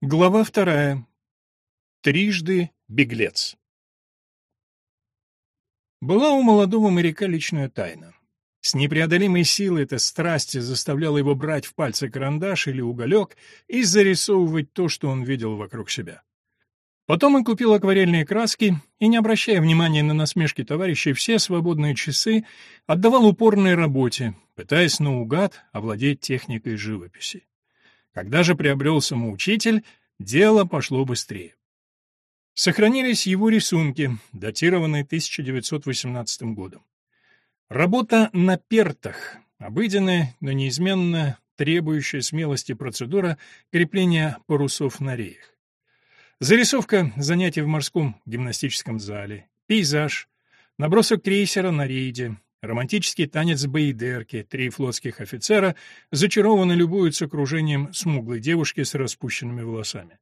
Глава вторая. Трижды беглец. Была у молодого моряка личная тайна. С непреодолимой силой эта страсть заставляла его брать в пальцы карандаш или уголек и зарисовывать то, что он видел вокруг себя. Потом он купил акварельные краски и, не обращая внимания на насмешки товарищей, все свободные часы отдавал упорной работе, пытаясь наугад овладеть техникой живописи. Когда же приобрел самоучитель, дело пошло быстрее. Сохранились его рисунки, датированные 1918 годом. Работа на пертах, обыденная, но неизменно требующая смелости процедура крепления парусов на реях. Зарисовка занятий в морском гимнастическом зале, пейзаж, набросок крейсера на рейде, Романтический танец Бейдерки, три флотских офицера зачарованно любуются окружением смуглой девушки с распущенными волосами.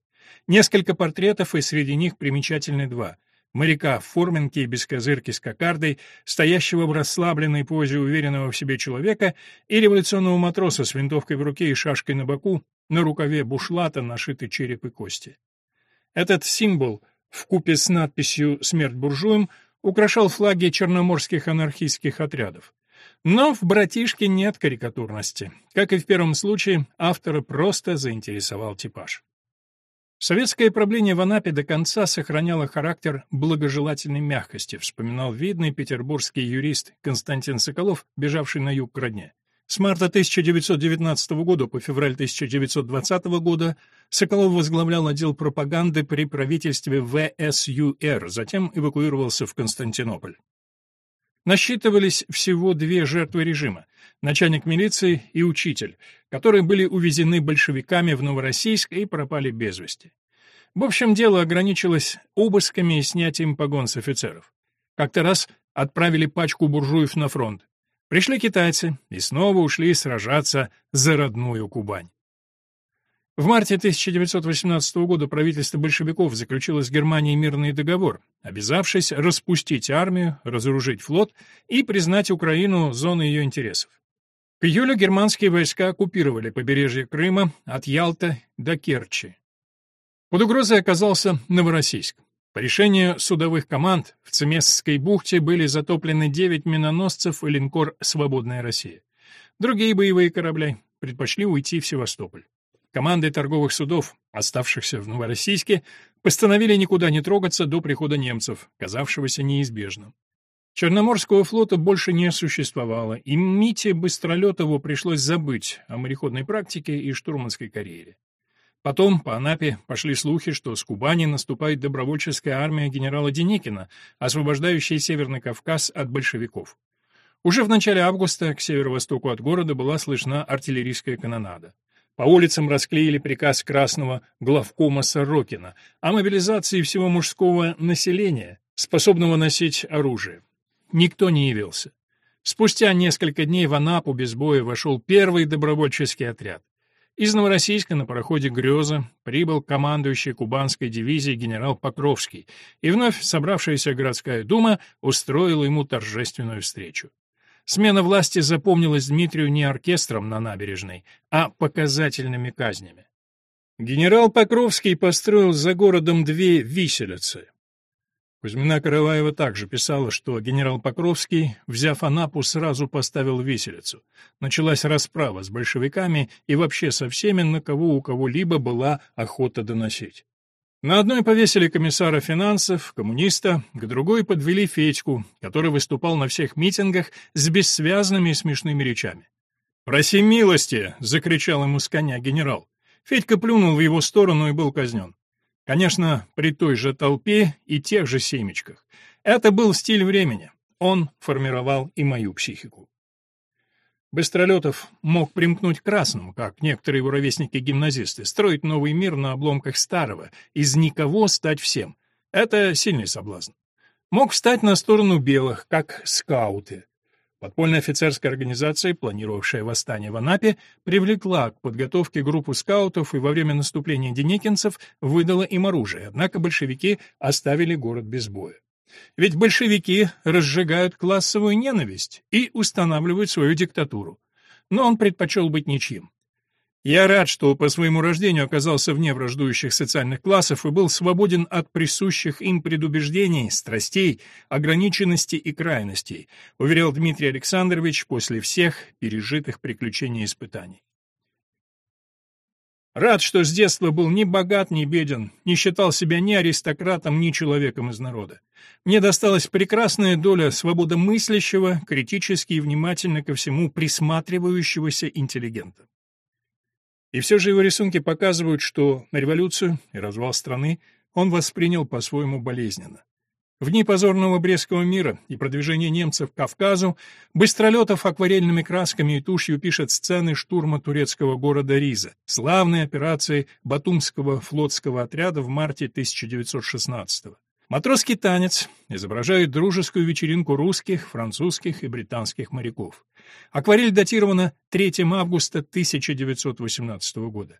Несколько портретов, и среди них примечательны два. Моряка в форменке и без козырки с кокардой, стоящего в расслабленной позе уверенного в себе человека, и революционного матроса с винтовкой в руке и шашкой на боку, на рукаве бушлата нашиты череп и кости. Этот символ, в купе с надписью «Смерть буржуям», украшал флаги черноморских анархистских отрядов. Но в «Братишке» нет карикатурности. Как и в первом случае, автора просто заинтересовал типаж. Советское правление в Анапе до конца сохраняло характер благожелательной мягкости, вспоминал видный петербургский юрист Константин Соколов, бежавший на юг к родне. С марта 1919 года по февраль 1920 года Соколов возглавлял отдел пропаганды при правительстве ВСЮР, затем эвакуировался в Константинополь. Насчитывались всего две жертвы режима – начальник милиции и учитель, которые были увезены большевиками в Новороссийск и пропали без вести. В общем, дело ограничилось обысками и снятием погон с офицеров. Как-то раз отправили пачку буржуев на фронт. Пришли китайцы и снова ушли сражаться за родную Кубань. В марте 1918 года правительство большевиков заключило с Германией мирный договор, обязавшись распустить армию, разоружить флот и признать Украину зоной ее интересов. К июлю германские войска оккупировали побережье Крыма от Ялта до Керчи. Под угрозой оказался Новороссийск. По решению судовых команд в Цемесской бухте были затоплены 9 миноносцев и линкор «Свободная Россия». Другие боевые корабли предпочли уйти в Севастополь. Команды торговых судов, оставшихся в Новороссийске, постановили никуда не трогаться до прихода немцев, казавшегося неизбежным. Черноморского флота больше не существовало, и Мите Быстролетову пришлось забыть о мореходной практике и штурманской карьере. Потом по Анапе пошли слухи, что с Кубани наступает добровольческая армия генерала Деникина, освобождающая Северный Кавказ от большевиков. Уже в начале августа к северо-востоку от города была слышна артиллерийская канонада. По улицам расклеили приказ красного главкома Сорокина о мобилизации всего мужского населения, способного носить оружие. Никто не явился. Спустя несколько дней в Анапу без боя вошел первый добровольческий отряд. Из Новороссийска на пароходе «Греза» прибыл командующий кубанской дивизией генерал Покровский, и вновь собравшаяся городская дума устроила ему торжественную встречу. Смена власти запомнилась Дмитрию не оркестром на набережной, а показательными казнями. Генерал Покровский построил за городом две виселицы. Кузьмина Караваева также писала, что генерал Покровский, взяв Анапу, сразу поставил виселицу. Началась расправа с большевиками и вообще со всеми, на кого у кого-либо была охота доносить. На одной повесили комиссара финансов, коммуниста, к другой подвели Федьку, который выступал на всех митингах с бессвязными и смешными речами. «Проси милости!» — закричал ему с коня генерал. Федька плюнул в его сторону и был казнен. Конечно, при той же толпе и тех же семечках. Это был стиль времени. Он формировал и мою психику. Быстролетов мог примкнуть к красному, как некоторые его ровесники-гимназисты, строить новый мир на обломках старого, из никого стать всем. Это сильный соблазн. Мог встать на сторону белых, как скауты. Подпольная офицерская организация, планировавшая восстание в Анапе, привлекла к подготовке группу скаутов и во время наступления деникинцев выдала им оружие, однако большевики оставили город без боя. Ведь большевики разжигают классовую ненависть и устанавливают свою диктатуру. Но он предпочел быть ничьим. Я рад, что по своему рождению оказался вне враждующих социальных классов и был свободен от присущих им предубеждений, страстей, ограниченности и крайностей, уверял Дмитрий Александрович после всех пережитых приключений и испытаний. Рад, что с детства был ни богат, ни беден, не считал себя ни аристократом, ни человеком из народа. Мне досталась прекрасная доля свободомыслящего, критически и внимательно ко всему присматривающегося интеллигента. И все же его рисунки показывают, что революцию и развал страны он воспринял по-своему болезненно. В дни позорного Брестского мира и продвижения немцев к Кавказу Быстролетов акварельными красками и тушью пишет сцены штурма турецкого города Риза, славной операции Батумского флотского отряда в марте 1916 года. Матросский танец изображает дружескую вечеринку русских, французских и британских моряков. Акварель датирована 3 августа 1918 года.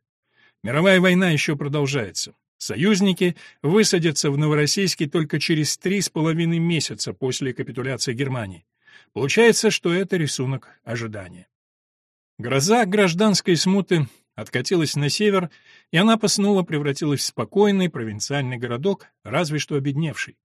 Мировая война еще продолжается. Союзники высадятся в Новороссийске только через три с половиной месяца после капитуляции Германии. Получается, что это рисунок ожидания. Гроза гражданской смуты откатилась на север, и Анапа превратилась в спокойный провинциальный городок, разве что обедневший.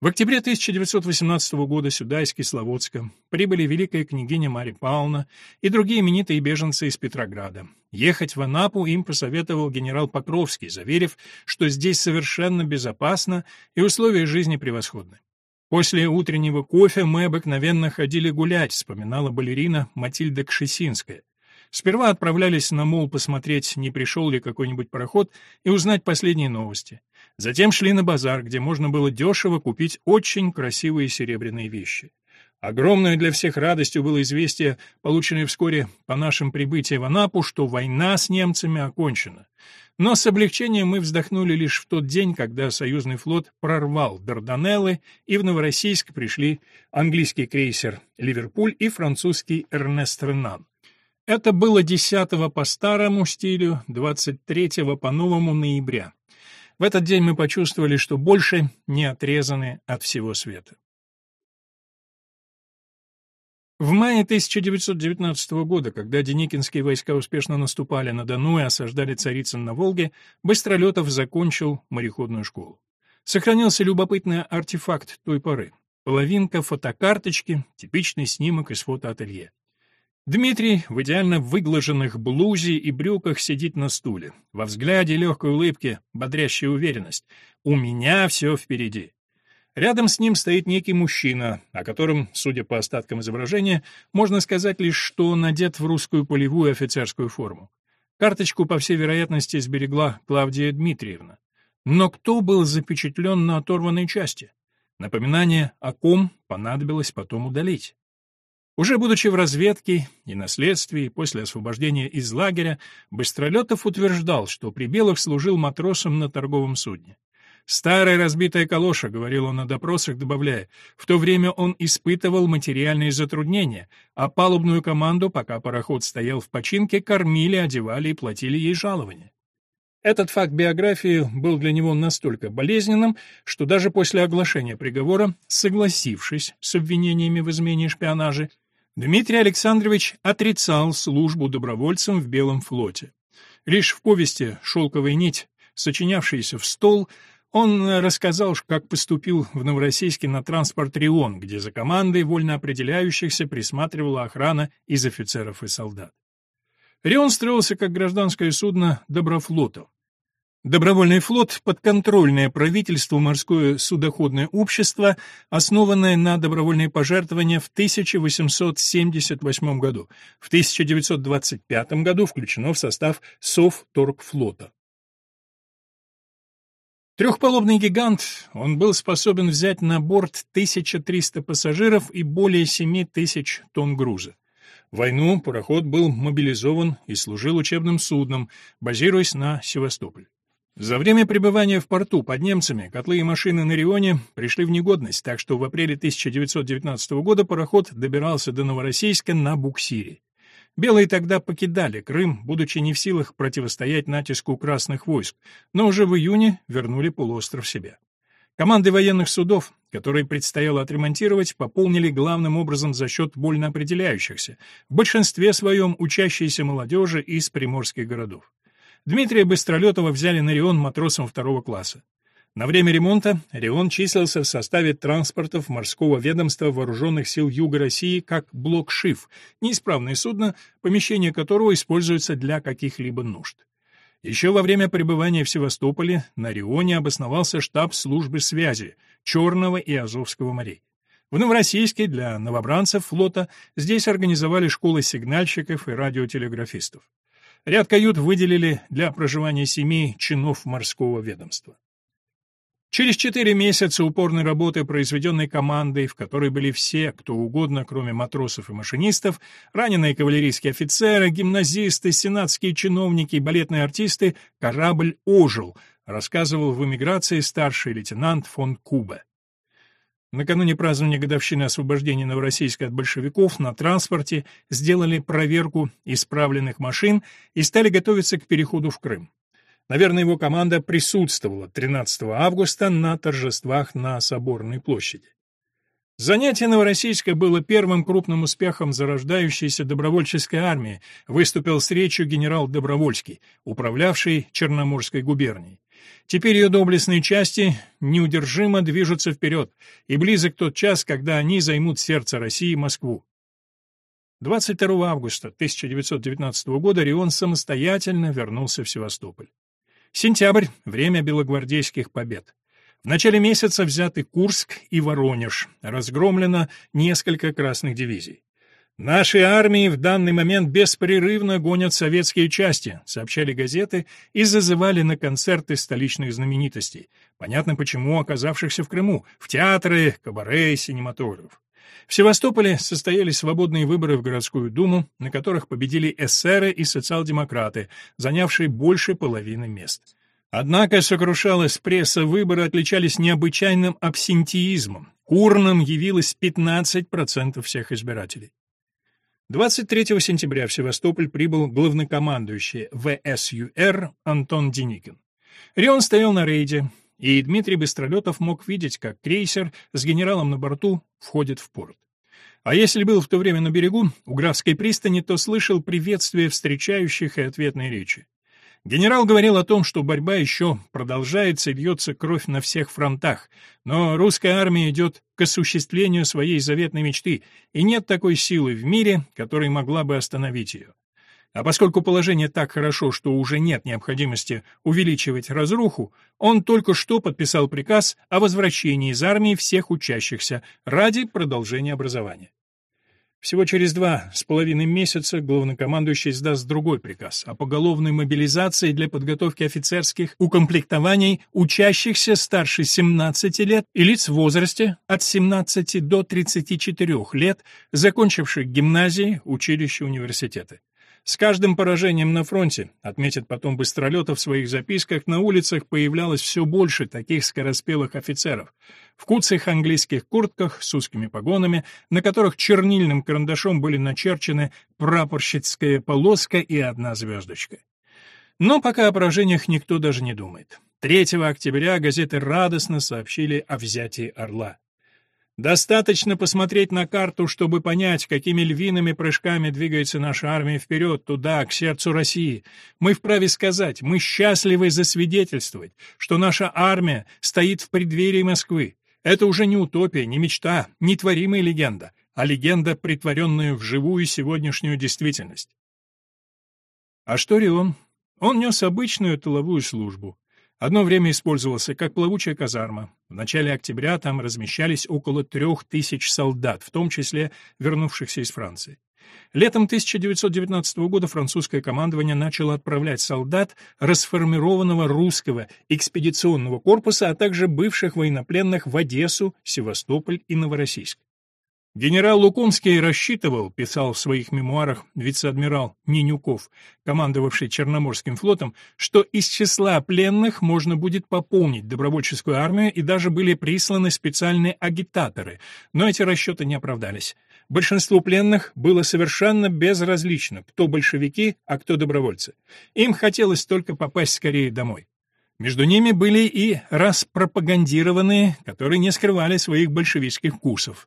В октябре 1918 года сюда, из Кисловодска, прибыли великая княгиня Марья Павловна и другие именитые беженцы из Петрограда. Ехать в Анапу им посоветовал генерал Покровский, заверив, что здесь совершенно безопасно и условия жизни превосходны. После утреннего кофе мы обыкновенно ходили гулять, вспоминала балерина Матильда Кшесинская. Сперва отправлялись на мол посмотреть, не пришел ли какой-нибудь пароход, и узнать последние новости. Затем шли на базар, где можно было дешево купить очень красивые серебряные вещи. Огромной для всех радостью было известие, полученное вскоре по нашим прибытии в Анапу, что война с немцами окончена. Но с облегчением мы вздохнули лишь в тот день, когда союзный флот прорвал Дарданеллы, и в Новороссийск пришли английский крейсер «Ливерпуль» и французский «Эрнест Ренан». Это было 10 по старому стилю, 23 по новому ноября. В этот день мы почувствовали, что больше не отрезаны от всего света. В мае 1919 года, когда деникинские войска успешно наступали на Дону и осаждали Царицын на Волге, Быстролетов закончил мореходную школу. Сохранился любопытный артефакт той поры. Половинка фотокарточки, типичный снимок из фотоателье. Дмитрий в идеально выглаженных блузе и брюках сидит на стуле. Во взгляде легкой улыбки, бодрящая уверенность. «У меня все впереди». Рядом с ним стоит некий мужчина, о котором, судя по остаткам изображения, можно сказать лишь, что он одет в русскую полевую офицерскую форму. Карточку, по всей вероятности, сберегла Клавдия Дмитриевна. Но кто был запечатлен на оторванной части? Напоминание о ком понадобилось потом удалить. Уже будучи в разведке и на следствии, после освобождения из лагеря, Быстролетов утверждал, что при Белых служил матросом на торговом судне. «Старая разбитая калоша», — говорил он на допросах, добавляя, «в то время он испытывал материальные затруднения, а палубную команду, пока пароход стоял в починке, кормили, одевали и платили ей жалования». Этот факт биографии был для него настолько болезненным, что даже после оглашения приговора, согласившись с обвинениями в измене и шпионаже, Дмитрий Александрович отрицал службу добровольцем в Белом флоте. Лишь в повести «Шелковая нить», сочинявшейся в стол, он рассказал, как поступил в Новороссийске на транспорт «Рион», где за командой вольно определяющихся присматривала охрана из офицеров и солдат. «Рион» строился как гражданское судно Доброфлота. Добровольный флот — подконтрольное правительству морское судоходное общество, основанное на добровольные пожертвования в 1878 году. В 1925 году включено в состав Совторгфлота. Трехпалубный гигант, он был способен взять на борт 1300 пассажиров и более 7000 тонн груза. В войну пароход был мобилизован и служил учебным судном, базируясь на Севастополе. За время пребывания в порту под немцами котлы и машины на Рионе пришли в негодность, так что в апреле 1919 года пароход добирался до Новороссийска на буксире. Белые тогда покидали Крым, будучи не в силах противостоять натиску красных войск, но уже в июне вернули полуостров себе. Команды военных судов, которые предстояло отремонтировать, пополнили главным образом за счет вольно определяющихся, в большинстве своем учащейся молодежи из приморских городов. Дмитрия Быстролетова взяли на Рион матросом второго класса. На время ремонта Рион числился в составе транспортов морского ведомства Вооруженных сил Юга России как блок ШИФ, неисправное судно, помещение которого используется для каких-либо нужд. Еще во время пребывания в Севастополе на Рионе обосновался штаб службы связи Черного и Азовского морей. В Новороссийске для новобранцев флота здесь организовали школы сигнальщиков и радиотелеграфистов. Ряд кают выделили для проживания семей чинов морского ведомства. Через четыре месяца упорной работы, произведенной командой, в которой были все, кто угодно, кроме матросов и машинистов, раненые кавалерийские офицеры, гимназисты, сенатские чиновники и балетные артисты, корабль ожил, рассказывал в эмиграции старший лейтенант фон Кубе. Накануне празднования годовщины освобождения Новороссийска от большевиков на транспорте сделали проверку исправленных машин и стали готовиться к переходу в Крым. Наверное, его команда присутствовала 13 августа на торжествах на Соборной площади. Занятие Новороссийска было первым крупным успехом зарождающейся добровольческой армии, выступил с речью генерал Добровольский, управлявший Черноморской губернией. Теперь ее доблестные части неудержимо движутся вперед, и близок тот час, когда они займут сердце России и Москву. 22 августа 1919 года Рион самостоятельно вернулся в Севастополь. Сентябрь — время белогвардейских побед. В начале месяца взяты Курск и Воронеж, разгромлено несколько красных дивизий. «Наши армии в данный момент беспрерывно гонят советские части», сообщали газеты и зазывали на концерты столичных знаменитостей. Понятно почему, оказавшихся в Крыму, в театры, кабаре и синематограф. В Севастополе состоялись свободные выборы в городскую думу, на которых победили эсеры и социал-демократы, занявшие больше половины мест. Однако сокрушалась пресса, выборы отличались необычайным абсентиизмом. Урнам явилось 15% всех избирателей. 23 сентября в Севастополь прибыл главнокомандующий ВСЮР Антон Деникин. Рион стоял на рейде, и Дмитрий Быстролетов мог видеть, как крейсер с генералом на борту входит в порт. А если был в то время на берегу, у Графской пристани, то слышал приветствие встречающих и ответные речи. Генерал говорил о том, что борьба еще продолжается и льется кровь на всех фронтах, но русская армия идет к осуществлению своей заветной мечты, и нет такой силы в мире, которая могла бы остановить ее. А поскольку положение так хорошо, что уже нет необходимости увеличивать разруху, он только что подписал приказ о возвращении из армии всех учащихся ради продолжения образования. Всего через два с половиной месяца главнокомандующий издаст другой приказ о поголовной мобилизации для подготовки офицерских укомплектований учащихся старше 17 лет и лиц в возрасте от 17 до 34 лет, закончивших гимназии, училища, университеты. С каждым поражением на фронте, отметит потом Быстролетов в своих записках, на улицах появлялось все больше таких скороспелых офицеров. В куцых английских куртках с узкими погонами, на которых чернильным карандашом были начерчены прапорщицкая полоска и одна звездочка. Но пока о поражениях никто даже не думает. 3 октября газеты радостно сообщили о взятии Орла. Достаточно посмотреть на карту, чтобы понять, какими львиными прыжками двигается наша армия вперед, туда, к сердцу России. Мы вправе сказать, мы счастливы засвидетельствовать, что наша армия стоит в преддверии Москвы. Это уже не утопия, не мечта, не творимая легенда, а легенда, притворенная в живую сегодняшнюю действительность. А что Рион? Он нес обычную тыловую службу. Одно время использовался как плавучая казарма. В начале октября там размещались около трех тысяч солдат, в том числе вернувшихся из Франции. Летом 1919 года французское командование начало отправлять солдат расформированного русского экспедиционного корпуса, а также бывших военнопленных в Одессу, Севастополь и Новороссийск. Генерал Лукомский рассчитывал, писал в своих мемуарах вице-адмирал Нинюков, командовавший Черноморским флотом, что из числа пленных можно будет пополнить добровольческую армию и даже были присланы специальные агитаторы, но эти расчеты не оправдались. Большинству пленных было совершенно безразлично, кто большевики, а кто добровольцы. Им хотелось только попасть скорее домой. Между ними были и распропагандированные, которые не скрывали своих большевистских вкусов.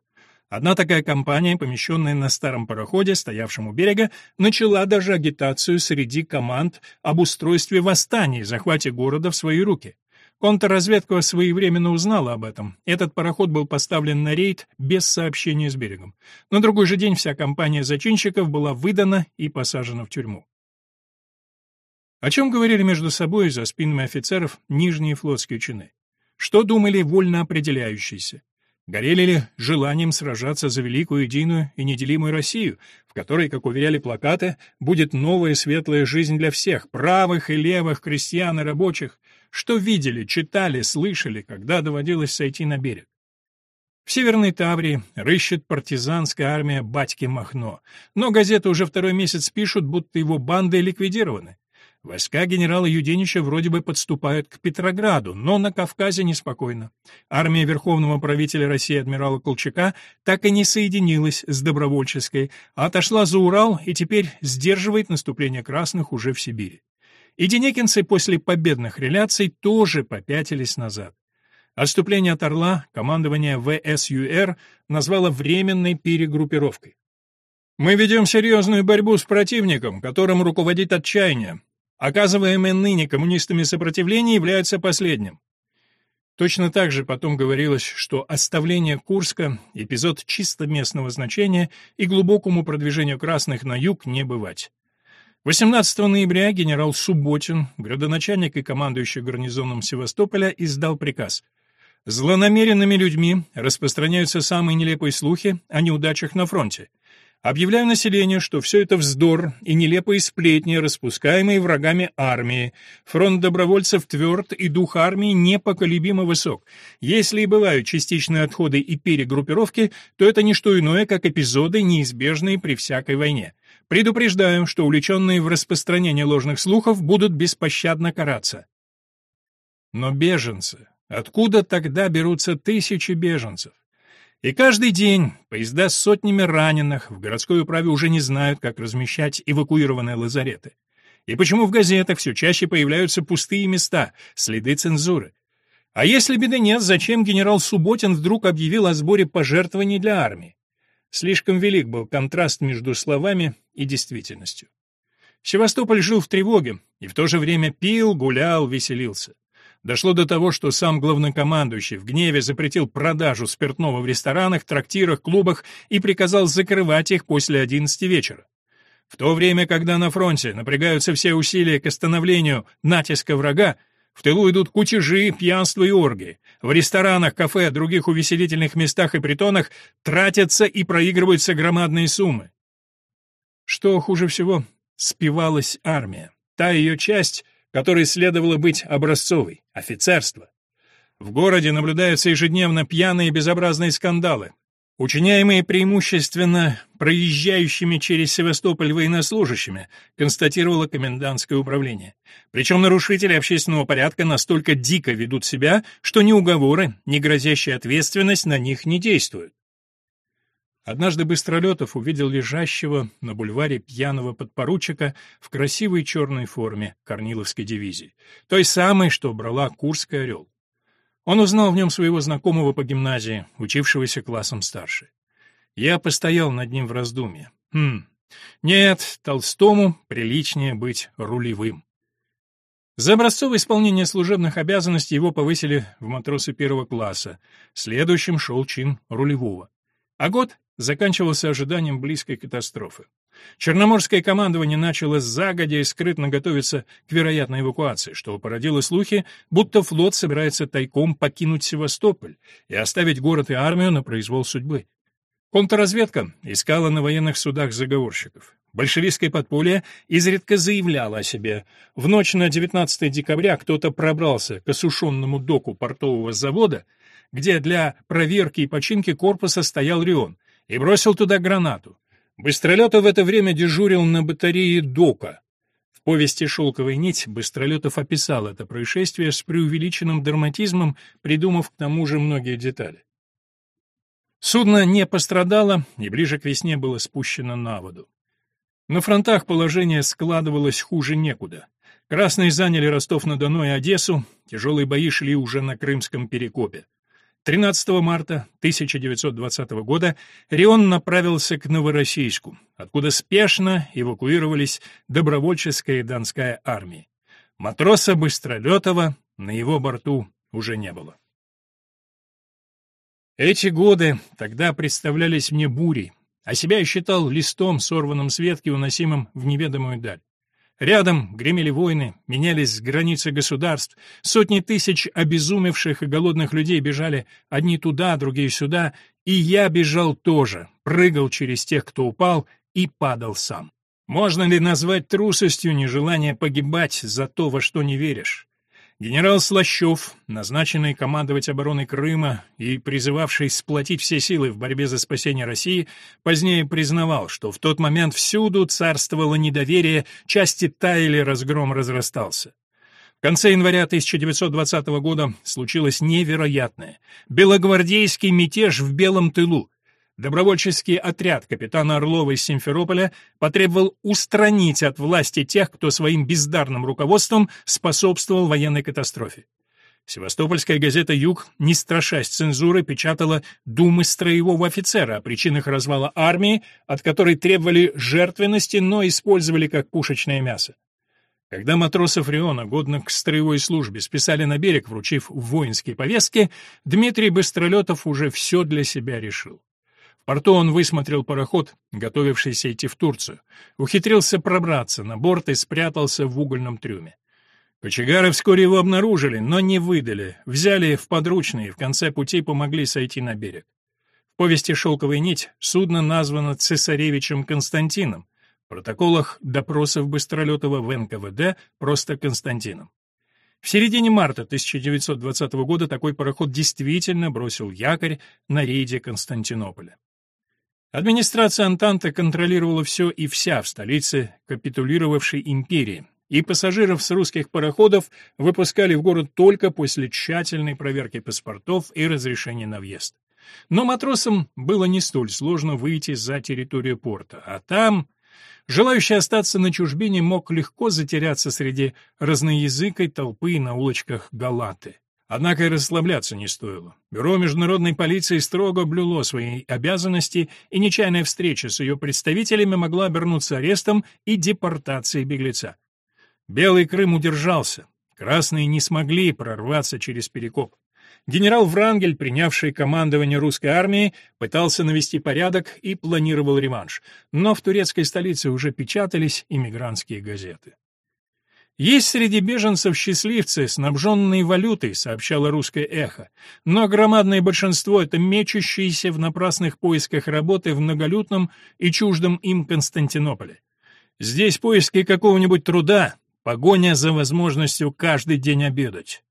Одна такая компания, помещенная на старом пароходе, стоявшем у берега, начала даже агитацию среди команд об устройстве восстания и захвате города в свои руки. Контрразведка своевременно узнала об этом. Этот пароход был поставлен на рейд без сообщения с берегом. На другой же день вся компания зачинщиков была выдана и посажена в тюрьму. О чем говорили между собой за спинами офицеров нижние флотские чины? Что думали вольно определяющиеся? Горели ли желанием сражаться за великую, единую и неделимую Россию, в которой, как уверяли плакаты, будет новая светлая жизнь для всех, правых и левых, крестьян и рабочих? Что видели, читали, слышали, когда доводилось сойти на берег? В Северной Таврии рыщет партизанская армия батьки Махно, но газеты уже второй месяц пишут, будто его банды ликвидированы. Войска генерала Юденича вроде бы подступают к Петрограду, но на Кавказе неспокойно. Армия верховного правителя России адмирала Колчака так и не соединилась с добровольческой, а отошла за Урал и теперь сдерживает наступление красных уже в Сибири. И денекинцы после победных реляций тоже попятились назад. Отступление от Орла командование ВСЮР назвало временной перегруппировкой. Мы ведем серьезную борьбу с противником, которым руководит отчаяние, Оказываемое ныне коммунистами сопротивление является последним. Точно так же потом говорилось, что оставление Курска — эпизод чисто местного значения и глубокому продвижению красных на юг не бывать. 18 ноября генерал Субботин, градоначальник и командующий гарнизоном Севастополя, издал приказ. Злонамеренными людьми распространяются самые нелепые слухи о неудачах на фронте. Объявляю населению, что все это вздор и нелепые сплетни, распускаемые врагами армии. Фронт добровольцев тверд, и дух армии непоколебимо высок. Если и бывают частичные отходы и перегруппировки, то это не что иное, как эпизоды, неизбежные при всякой войне. Предупреждаю, что увлеченные в распространение ложных слухов будут беспощадно караться. Но беженцы... Откуда тогда берутся тысячи беженцев? И каждый день поезда с сотнями раненых в городской управе уже не знают, как размещать эвакуированные лазареты. И почему в газетах все чаще появляются пустые места, следы цензуры? А если беды нет, зачем генерал Субботин вдруг объявил о сборе пожертвований для армии? Слишком велик был контраст между словами и действительностью. Севастополь жил в тревоге и в то же время пил, гулял, веселился. Дошло до того, что сам главнокомандующий в гневе запретил продажу спиртного в ресторанах, трактирах, клубах и приказал закрывать их после 11 вечера. В то время, когда на фронте напрягаются все усилия к остановлению натиска врага, в тылу идут кутежи, пьянство и оргии. В ресторанах, кафе, других увеселительных местах и притонах тратятся и проигрываются громадные суммы. Что хуже всего, спивалась армия. Та ее часть — которой следовало быть образцовой — офицерство. В городе наблюдаются ежедневно пьяные безобразные скандалы, учиняемые преимущественно проезжающими через Севастополь военнослужащими, констатировало комендантское управление. Причем нарушители общественного порядка настолько дико ведут себя, что ни уговоры, ни грозящая ответственность на них не действуют. Однажды Быстролетов увидел лежащего на бульваре пьяного подпоручика в красивой черной форме Корниловской дивизии, той самой, что брала Курский орел. Он узнал в нем своего знакомого по гимназии, учившегося классом старше. Я постоял над ним в раздумье. Хм, нет, Толстому приличнее быть рулевым. За образцовое исполнение служебных обязанностей его повысили в матросы первого класса, следующим шел чин рулевого. А год заканчивался ожиданием близкой катастрофы. Черноморское командование начало загодя и скрытно готовиться к вероятной эвакуации, что породило слухи, будто флот собирается тайком покинуть Севастополь и оставить город и армию на произвол судьбы. Контрразведка искала на военных судах заговорщиков. Большевистское подполье изредка заявляло о себе. В ночь на 19 декабря кто-то пробрался к осушенному доку портового завода, где для проверки и починки корпуса стоял Рион, и бросил туда гранату. Быстролетов в это время дежурил на батарее Дока. В повести «Шелковая нить» Быстролетов описал это происшествие с преувеличенным драматизмом, придумав к тому же многие детали. Судно не пострадало и ближе к весне было спущено на воду. На фронтах положение складывалось хуже некуда. Красные заняли Ростов-на-Дону и Одессу, тяжелые бои шли уже на Крымском перекопе. 13 марта 1920 года Рион направился к Новороссийску, откуда спешно эвакуировались добровольческая и донская армии. Матроса Быстролетова на его борту уже не было. Эти годы тогда представлялись мне бурей, а себя я считал листом, сорванным с ветки, уносимым в неведомую даль. Рядом гремели войны, менялись границы государств, сотни тысяч обезумевших и голодных людей бежали одни туда, другие сюда, и я бежал тоже, прыгал через тех, кто упал, и падал сам. Можно ли назвать трусостью нежелание погибать за то, во что не веришь? Генерал Слащев, назначенный командовать обороной Крыма и призывавший сплотить все силы в борьбе за спасение России, позднее признавал, что в тот момент всюду царствовало недоверие, части таяли, разгром разрастался. В конце января 1920 года случилось невероятное. Белогвардейский мятеж в Белом тылу. Добровольческий отряд капитана Орлова из Симферополя потребовал устранить от власти тех, кто своим бездарным руководством способствовал военной катастрофе. Севастопольская газета «Юг», не страшась цензуры, печатала думы строевого офицера о причинах развала армии, от которой требовали жертвенности, но использовали как пушечное мясо. Когда матросов Риона, годных к строевой службе, списали на берег, вручив воинские повестки, Дмитрий Быстролетов уже все для себя решил порту он высмотрел пароход, готовившийся идти в Турцию, ухитрился пробраться на борт и спрятался в угольном трюме. Кочегары вскоре его обнаружили, но не выдали, взяли в подручные и в конце пути помогли сойти на берег. В повести «Шелковая нить» судно названо цесаревичем Константином, в протоколах допросов Быстролетова в НКВД просто Константином. В середине марта 1920 года такой пароход действительно бросил якорь на рейде Константинополя. Администрация Антанты контролировала все и вся в столице капитулировавшей империи, и пассажиров с русских пароходов выпускали в город только после тщательной проверки паспортов и разрешения на въезд. Но матросам было не столь сложно выйти за территорию порта, а там желающий остаться на чужбине мог легко затеряться среди разноязыкой толпы на улочках Галаты. Однако и расслабляться не стоило. Бюро международной полиции строго блюло свои обязанности, и нечаянная встреча с ее представителями могла обернуться арестом и депортацией беглеца. Белый Крым удержался. Красные не смогли прорваться через Перекоп. Генерал Врангель, принявший командование русской армии, пытался навести порядок и планировал реванш, но в турецкой столице уже печатались иммигрантские газеты. Есть среди беженцев счастливцы, снабженные валютой, сообщало русское эхо, но громадное большинство — это мечущиеся в напрасных поисках работы в многолюдном и чуждом им Константинополе. Здесь поиски какого-нибудь труда, погоня за возможностью каждый день обедать.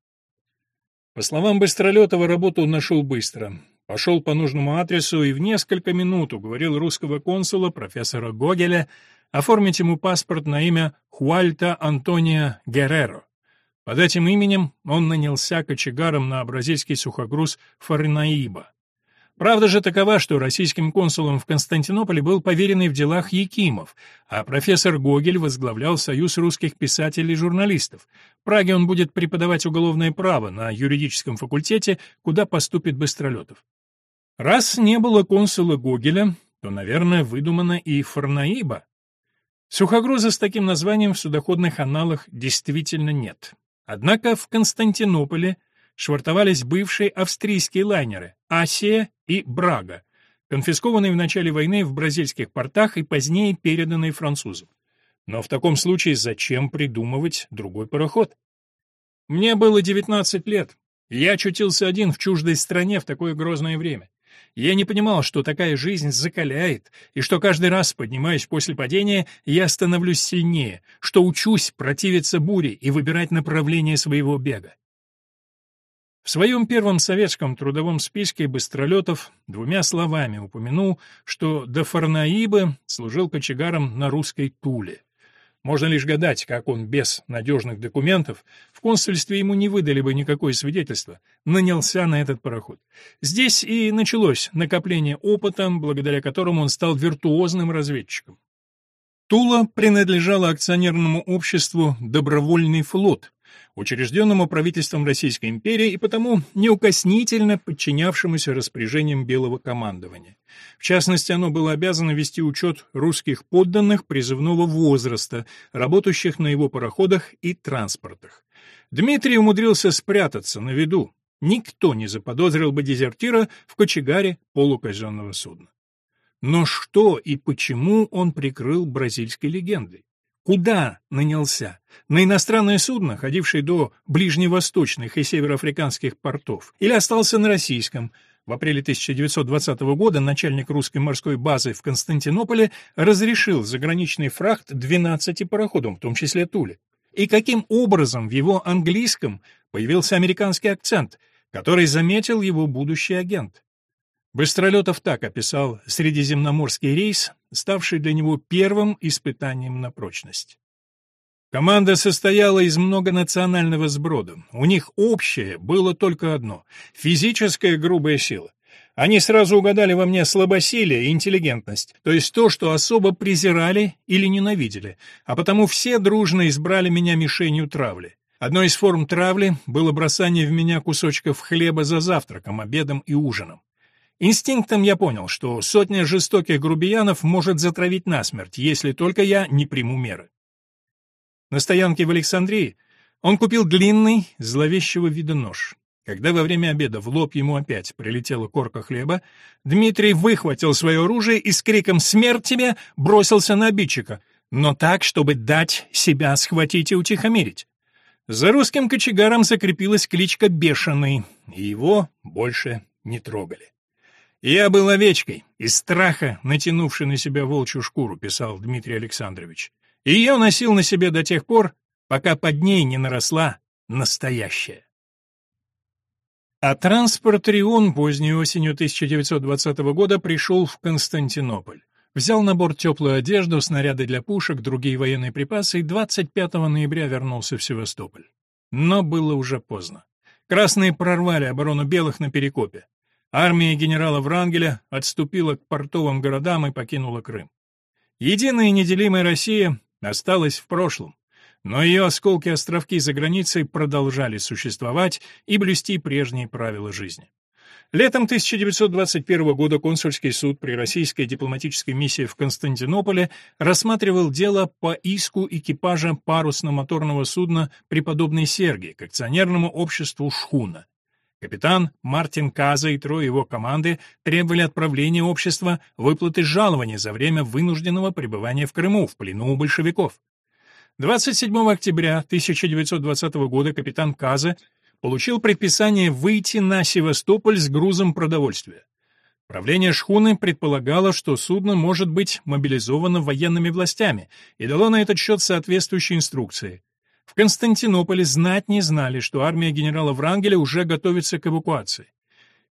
По словам Быстролетова, работу нашел быстро. Пошел по нужному адресу и в несколько минут уговорил русского консула, профессора Гогеля, оформить ему паспорт на имя Хуальта Антония Герреро. Под этим именем он нанялся кочегаром на бразильский сухогруз Фарнаиба. Правда же такова, что российским консулом в Константинополе был поверенный в делах Якимов, а профессор Гогель возглавлял Союз русских писателей и журналистов. В Праге он будет преподавать уголовное право на юридическом факультете, куда поступит Быстролетов. Раз не было консула Гогеля, то, наверное, выдумана и Фарнаиба, Сухогруза с таким названием в судоходных аналах действительно нет. Однако в Константинополе швартовались бывшие австрийские лайнеры «Асия» и «Брага», конфискованные в начале войны в бразильских портах и позднее переданные французам. Но в таком случае зачем придумывать другой пароход? Мне было 19 лет. Я очутился один в чуждой стране в такое грозное время. Я не понимал, что такая жизнь закаляет, и что каждый раз, поднимаясь после падения, я становлюсь сильнее, что учусь противиться буре и выбирать направление своего бега. В своем первом советском трудовом списке Быстролетов двумя словами упомянул, что до Фарнаибы служил кочегаром на русской Туле. Можно лишь гадать, как он без надежных документов, в консульстве ему не выдали бы никакое свидетельство, нанялся на этот пароход. Здесь и началось накопление опыта, благодаря которому он стал виртуозным разведчиком. Тула принадлежала акционерному обществу «Добровольный флот», учрежденному правительством Российской империи и потому неукоснительно подчинявшемуся распоряжениям Белого командования. В частности, оно было обязано вести учет русских подданных призывного возраста, работающих на его пароходах и транспортах. Дмитрий умудрился спрятаться на виду. Никто не заподозрил бы дезертира в кочегаре полуказенного судна. Но что и почему он прикрыл бразильской легендой? Куда нанялся? На иностранное судно, ходившее до ближневосточных и североафриканских портов? Или остался на российском? В апреле 1920 года начальник русской морской базы в Константинополе разрешил заграничный фрахт 12 пароходам, в том числе Туле. И каким образом в его английском появился американский акцент, который заметил его будущий агент? Быстролетов так описал средиземноморский рейс, ставший для него первым испытанием на прочность. Команда состояла из многонационального сброда. У них общее было только одно — физическая грубая сила. Они сразу угадали во мне слабосилие и интеллигентность, то есть то, что особо презирали или ненавидели, а потому все дружно избрали меня мишенью травли. Одной из форм травли было бросание в меня кусочков хлеба за завтраком, обедом и ужином. Инстинктом я понял, что сотня жестоких грубиянов может затравить насмерть, если только я не приму меры. На стоянке в Александрии он купил длинный, зловещего вида нож. Когда во время обеда в лоб ему опять прилетела корка хлеба, Дмитрий выхватил свое оружие и с криком «Смерть тебе!» бросился на обидчика, но так, чтобы дать себя схватить и утихомирить. За русским кочегаром закрепилась кличка «Бешеный», и его больше не трогали. «Я был овечкой, из страха натянувший на себя волчью шкуру», — писал Дмитрий Александрович. «И ее носил на себе до тех пор, пока под ней не наросла настоящая». А транспорт «Рион» поздней осенью 1920 года пришел в Константинополь. Взял на борт теплую одежду, снаряды для пушек, другие военные припасы и 25 ноября вернулся в Севастополь. Но было уже поздно. Красные прорвали оборону белых на Перекопе. Армия генерала Врангеля отступила к портовым городам и покинула Крым. Единая неделимая Россия осталась в прошлом, но ее осколки-островки за границей продолжали существовать и блюсти прежние правила жизни. Летом 1921 года консульский суд при российской дипломатической миссии в Константинополе рассматривал дело по иску экипажа парусно-моторного судна «Преподобный Сергий» к акционерному обществу «Шхуна». Капитан Мартин Каза и трое его команды требовали отправления общества выплаты жалований за время вынужденного пребывания в Крыму в плену у большевиков. 27 октября 1920 года капитан Каза получил предписание выйти на Севастополь с грузом продовольствия. Правление шхуны предполагало, что судно может быть мобилизовано военными властями и дало на этот счет соответствующие инструкции. В Константинополе знать не знали, что армия генерала Врангеля уже готовится к эвакуации.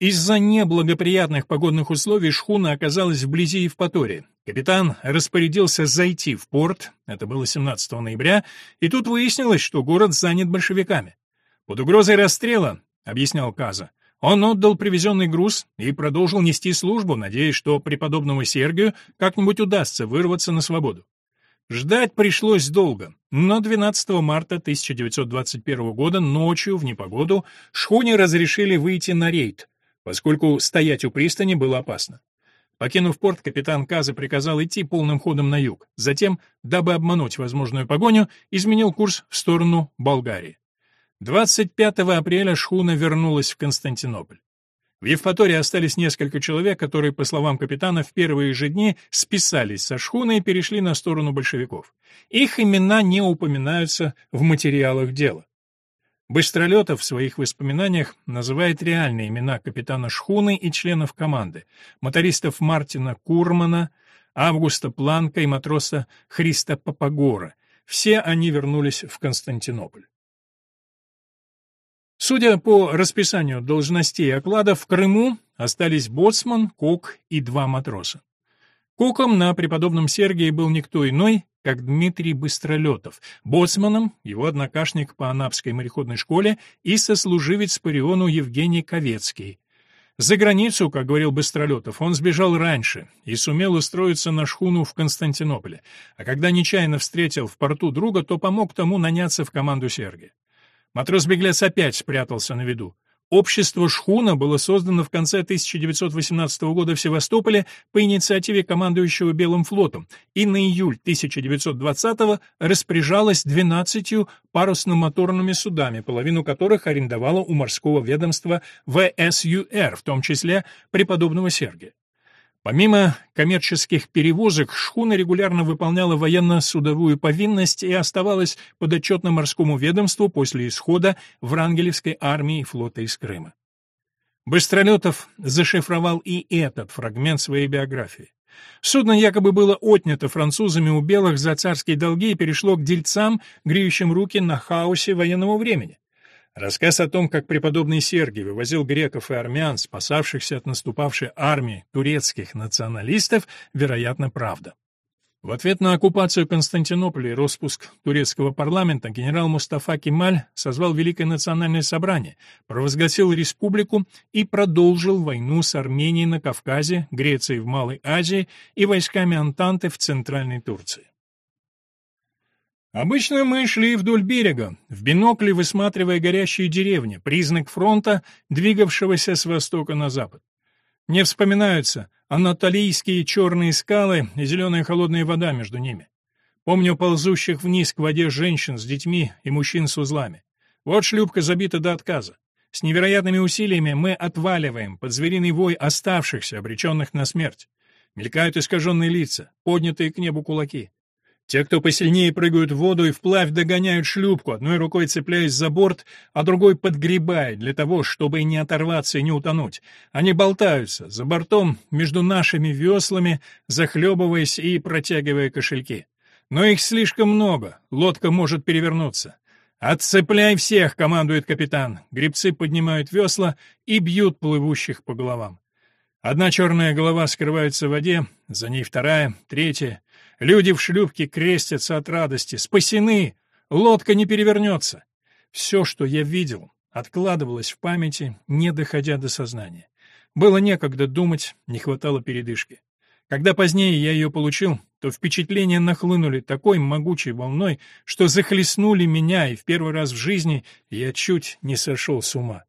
Из-за неблагоприятных погодных условий шхуна оказалась вблизи Евпатории. Капитан распорядился зайти в порт, это было 17 ноября, и тут выяснилось, что город занят большевиками. Под угрозой расстрела, объяснял Каза, он отдал привезенный груз и продолжил нести службу, надеясь, что преподобному Сергию как-нибудь удастся вырваться на свободу. Ждать пришлось долго, но 12 марта 1921 года ночью в непогоду шхуне разрешили выйти на рейд, поскольку стоять у пристани было опасно. Покинув порт, капитан Каза приказал идти полным ходом на юг. Затем, дабы обмануть возможную погоню, изменил курс в сторону Болгарии. 25 апреля шхуна вернулась в Константинополь. В Евпатории остались несколько человек, которые, по словам капитана, в первые же дни списались со шхуны и перешли на сторону большевиков. Их имена не упоминаются в материалах дела. Быстролетов в своих воспоминаниях называет реальные имена капитана шхуны и членов команды, мотористов Мартина Курмана, Августа Планка и матроса Христа Папагора. Все они вернулись в Константинополь. Судя по расписанию должностей и окладов, в Крыму остались боцман, кок и два матроса. Коком на преподобном Сергии был никто иной, как Дмитрий Быстролетов, боцманом его однокашник по Анапской мореходной школе и сослуживец по Риону Евгений Ковецкий. За границу, как говорил Быстролетов, он сбежал раньше и сумел устроиться на шхуну в Константинополе, а когда нечаянно встретил в порту друга, то помог тому наняться в команду Сергия. Матрос-беглец опять спрятался на виду. Общество «Шхуна» было создано в конце 1918 года в Севастополе по инициативе командующего Белым флотом и на июль 1920 распоряжалось 12 парусно-моторными судами, половину которых арендовало у морского ведомства ВСЮР, в том числе преподобного Сергия. Помимо коммерческих перевозок, шхуна регулярно выполняла военно-судовую повинность и оставалась подотчетна морскому ведомству после исхода Врангелевской армии и флота из Крыма. Быстролетов зашифровал и этот фрагмент своей биографии. Судно якобы было отнято французами у белых за царские долги и перешло к дельцам, греющим руки на хаосе военного времени. Рассказ о том, как преподобный Сергий вывозил греков и армян, спасавшихся от наступавшей армии турецких националистов, вероятно, правда. В ответ на оккупацию Константинополя и распуск турецкого парламента генерал Мустафа Кемаль созвал Великое национальное собрание, провозгласил республику и продолжил войну с Арменией на Кавказе, Грецией в Малой Азии и войсками Антанты в Центральной Турции. Обычно мы шли вдоль берега, в бинокле высматривая горящие деревни, признак фронта, двигавшегося с востока на запад. Не вспоминаются анатолийские черные скалы и зеленая холодная вода между ними. Помню ползущих вниз к воде женщин с детьми и мужчин с узлами. Вот шлюпка забита до отказа. С невероятными усилиями мы отваливаем под звериный вой оставшихся, обреченных на смерть. Мелькают искаженные лица, поднятые к небу кулаки. Те, кто посильнее прыгают в воду и вплавь догоняют шлюпку, одной рукой цепляясь за борт, а другой подгребает для того, чтобы не оторваться и не утонуть. Они болтаются за бортом между нашими веслами, захлебываясь и протягивая кошельки. Но их слишком много, лодка может перевернуться. «Отцепляй всех!» — командует капитан. Гребцы поднимают весла и бьют плывущих по головам. Одна черная голова скрывается в воде, за ней вторая, третья. Люди в шлюпке крестятся от радости. Спасены! Лодка не перевернется. Все, что я видел, откладывалось в памяти, не доходя до сознания. Было некогда думать, не хватало передышки. Когда позднее я ее получил, то впечатления нахлынули такой могучей волной, что захлестнули меня, и в первый раз в жизни я чуть не сошел с ума.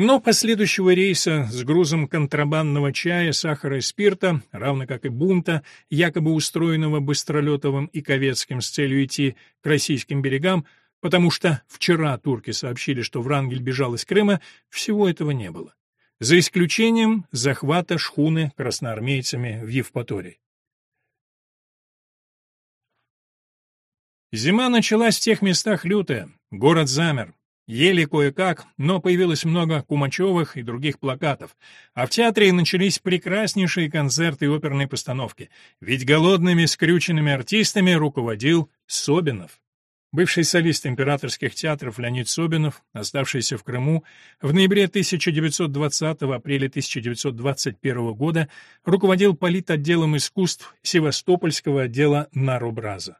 Но последующего рейса с грузом контрабандного чая, сахара и спирта, равно как и бунта, якобы устроенного Быстролетовым и Ковецким с целью идти к российским берегам, потому что вчера турки сообщили, что Врангель бежал из Крыма, всего этого не было. За исключением захвата шхуны красноармейцами в Евпатории. Зима началась в тех местах лютая, город замер, Еле кое-как, но появилось много Кумачевых и других плакатов, а в театре начались прекраснейшие концерты и оперные постановки, ведь голодными скрюченными артистами руководил Собинов. Бывший солист императорских театров Леонид Собинов, оставшийся в Крыму, в ноябре 1920 апреле 1921 года руководил политотделом искусств Севастопольского отдела Нарубраза.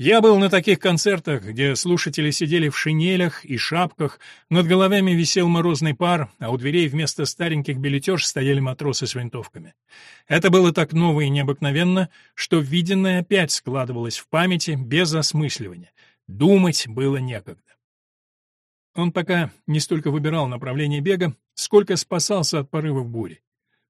Я был на таких концертах, где слушатели сидели в шинелях и шапках, над головами висел морозный пар, а у дверей вместо стареньких билетеж стояли матросы с винтовками. Это было так ново и необыкновенно, что виденное опять складывалось в памяти без осмысливания. Думать было некогда. Он пока не столько выбирал направление бега, сколько спасался от порывов бури.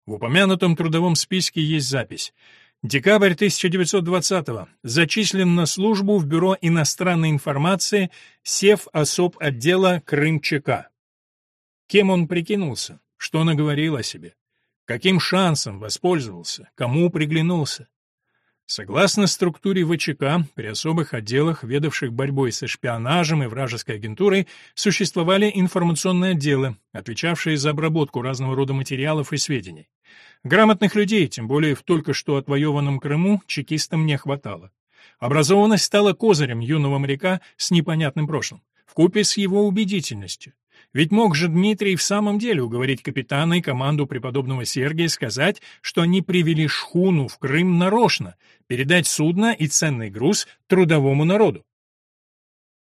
В упомянутом трудовом списке есть запись — Декабрь 1920-го. Зачислен на службу в Бюро иностранной информации Сев особ отдела Крымчака. Кем он прикинулся? Что наговорил о себе? Каким шансом воспользовался? Кому приглянулся? Согласно структуре ВЧК, при особых отделах, ведавших борьбой со шпионажем и вражеской агентурой, существовали информационные отделы, отвечавшие за обработку разного рода материалов и сведений. Грамотных людей, тем более в только что отвоеванном Крыму, чекистам не хватало. Образованность стала козырем юного моряка с непонятным прошлым, вкупе с его убедительностью. Ведь мог же Дмитрий в самом деле уговорить капитана и команду преподобного Сергия сказать, что они привели шхуну в Крым нарочно, передать судно и ценный груз трудовому народу.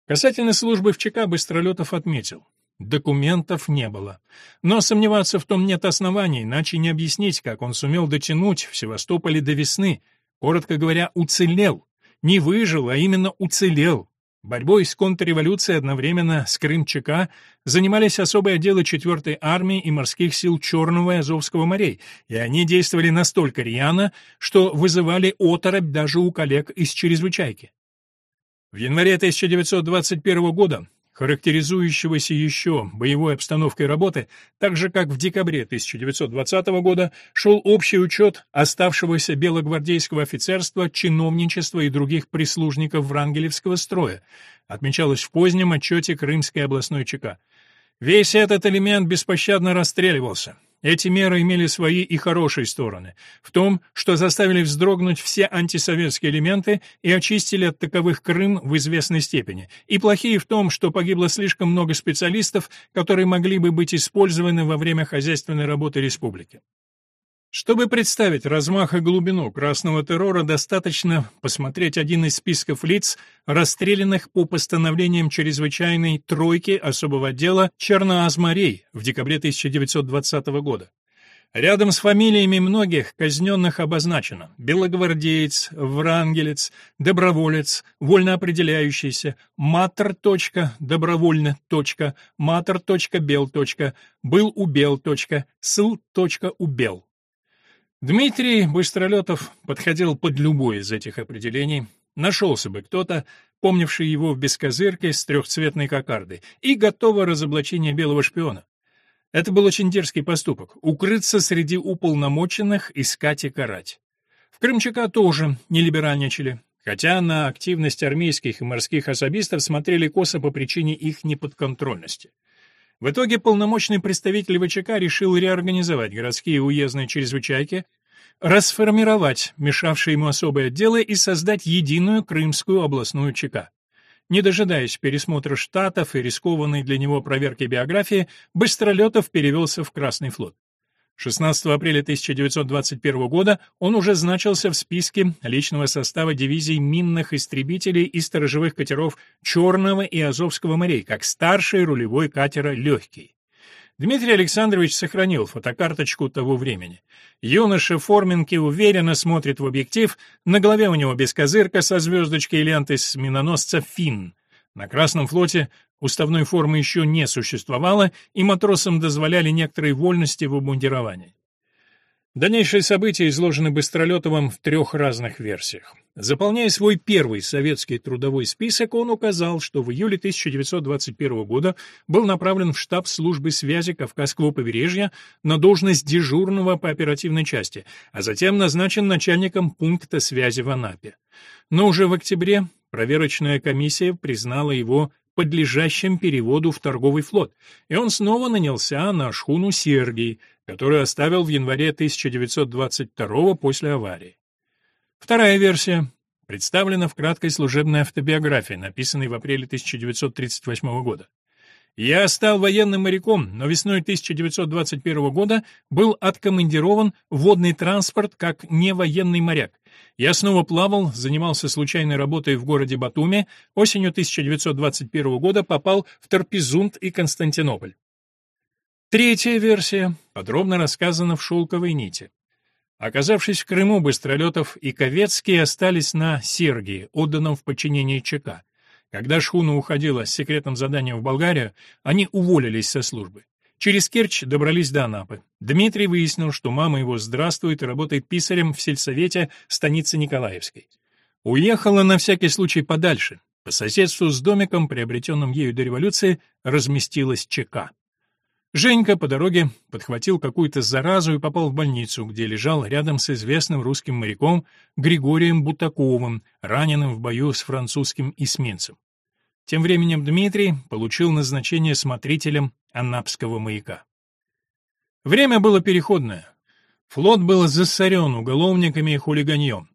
Касательно службы в ЧК Быстролетов отметил. Документов не было. Но сомневаться в том нет оснований, иначе не объяснить, как он сумел дотянуть в Севастополе до весны. Коротко говоря, уцелел. Не выжил, а именно уцелел. Борьбой с контрреволюцией одновременно с Крым-ЧК занимались особые отделы 4-й армии и морских сил Черного и Азовского морей, и они действовали настолько рьяно, что вызывали оторопь даже у коллег из чрезвычайки. В январе 1921 года характеризующегося еще боевой обстановкой работы, так же как в декабре 1920 года шел общий учет оставшегося белогвардейского офицерства, чиновничества и других прислужников Врангелевского строя, отмечалось в позднем отчете Крымской областной ЧК. Весь этот элемент беспощадно расстреливался. Эти меры имели свои и хорошие стороны, в том, что заставили вздрогнуть все антисоветские элементы и очистили от таковых Крым в известной степени, и плохие в том, что погибло слишком много специалистов, которые могли бы быть использованы во время хозяйственной работы республики. Чтобы представить размах и глубину красного террора, достаточно посмотреть один из списков лиц, расстрелянных по постановлениям чрезвычайной тройки особого отдела Черноазмарей в декабре 1920 года. Рядом с фамилиями многих казненных обозначено белогвардеец, врангелец, доброволец, вольно определяющийся, матер. добровольно. матер. бел. был убел. сыл. убел. Дмитрий Быстролетов подходил под любое из этих определений. Нашелся бы кто-то, помнивший его в бескозырке с трехцветной кокардой, и готово разоблачение белого шпиона. Это был очень дерзкий поступок — укрыться среди уполномоченных, искать и карать. В Крымчака тоже не либеральничали, хотя на активность армейских и морских особистов смотрели косо по причине их неподконтрольности. В итоге полномочный представитель ВЧК решил реорганизовать городские уездные чрезвычайки, расформировать мешавшие ему особые отделы и создать единую Крымскую областную ЧК. Не дожидаясь пересмотра штатов и рискованной для него проверки биографии, Быстролетов перевелся в Красный флот. 16 апреля 1921 года он уже значился в списке личного состава дивизий минных истребителей и сторожевых катеров Черного и Азовского морей, как старший рулевой катера «Легкий». Дмитрий Александрович сохранил фотокарточку того времени. Юноша в форменке уверенно смотрит в объектив, на голове у него бескозырка со звездочкой и лентой с миноносца «Финн». На Красном флоте уставной формы еще не существовало, и матросам дозволяли некоторые вольности в обмундировании. Дальнейшие события изложены Быстролетовым в трех разных версиях. Заполняя свой первый советский трудовой список, он указал, что в июле 1921 года был направлен в штаб службы связи Кавказского побережья на должность дежурного по оперативной части, а затем назначен начальником пункта связи в Анапе. Но уже в октябре проверочная комиссия признала его подлежащим переводу в торговый флот, и он снова нанялся на шхуну «Сергий», которую оставил в январе 1922 после аварии. Вторая версия представлена в краткой служебной автобиографии, написанной в апреле 1938 года. Я стал военным моряком, но весной 1921 года был откомандирован в водный транспорт как невоенный моряк. Я снова плавал, занимался случайной работой в городе Батуми, осенью 1921 года попал в Торпезунд и Константинополь. Третья версия подробно рассказана в «Шелковой нити». Оказавшись в Крыму, Быстролетов и Ковецкий остались на Сергии, отданном в подчинение ЧК. Когда шхуна уходила с секретным заданием в Болгарию, они уволились со службы. Через Керчь добрались до Анапы. Дмитрий выяснил, что мама его здравствует и работает писарем в сельсовете станицы Николаевской. Уехала на всякий случай подальше. По соседству с домиком, приобретенным ею до революции, разместилась ЧК. Женька по дороге подхватил какую-то заразу и попал в больницу, где лежал рядом с известным русским моряком Григорием Бутаковым, раненым в бою с французским эсминцем. Тем временем Дмитрий получил назначение смотрителем Анапского маяка. Время было переходное. Флот был засорен уголовниками и хулиганьем.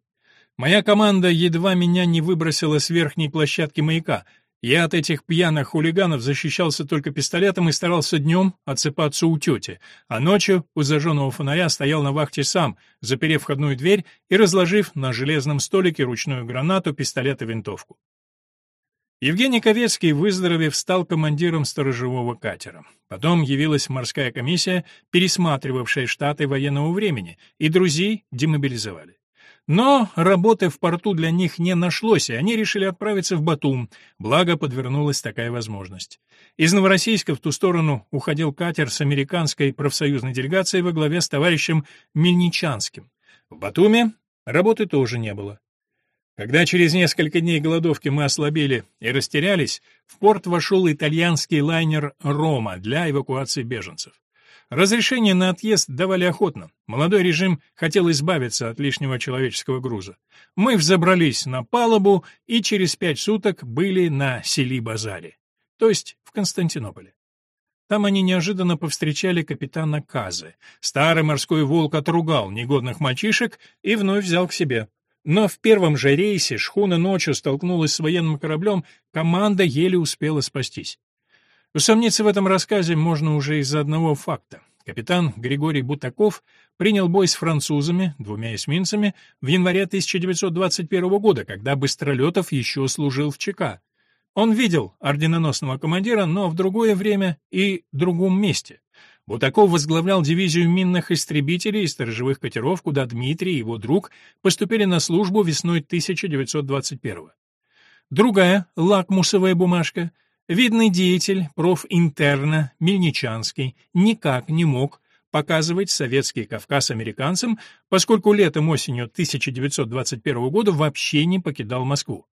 Моя команда едва меня не выбросила с верхней площадки маяка, я от этих пьяных хулиганов защищался только пистолетом и старался днем отсыпаться у тети, а ночью у зажженного фонаря стоял на вахте сам, заперев входную дверь и разложив на железном столике ручную гранату, пистолет и винтовку. Евгений Ковецкий, выздоровев, стал командиром сторожевого катера. Потом явилась морская комиссия, пересматривавшая штаты военного времени, и друзей демобилизовали. Но работы в порту для них не нашлось, и они решили отправиться в Батум, благо подвернулась такая возможность. Из Новороссийска в ту сторону уходил катер с американской профсоюзной делегацией во главе с товарищем Мельничанским. В Батуме работы тоже не было. Когда через несколько дней голодовки мы ослабели и растерялись, в порт вошел итальянский лайнер «Рома» для эвакуации беженцев. Разрешение на отъезд давали охотно. Молодой режим хотел избавиться от лишнего человеческого груза. Мы взобрались на палубу и через пять суток были на Сели-базаре, то есть в Константинополе. Там они неожиданно повстречали капитана Казы. Старый морской волк отругал негодных мальчишек и вновь взял к себе. Но в первом же рейсе шхуна ночью столкнулась с военным кораблем, команда еле успела спастись. Усомниться в этом рассказе можно уже из-за одного факта. Капитан Григорий Бутаков принял бой с французами, двумя эсминцами, в январе 1921 года, когда Быстролетов еще служил в ЧК. Он видел орденоносного командира, но в другое время и другом месте. Бутаков возглавлял дивизию минных истребителей и сторожевых катеров, куда Дмитрий и его друг поступили на службу весной 1921 Другая, лакмусовая бумажка — Видный деятель, профинтерна, Мельничанский, никак не мог показывать Советский Кавказ американцам, поскольку летом-осенью 1921 года вообще не покидал Москву.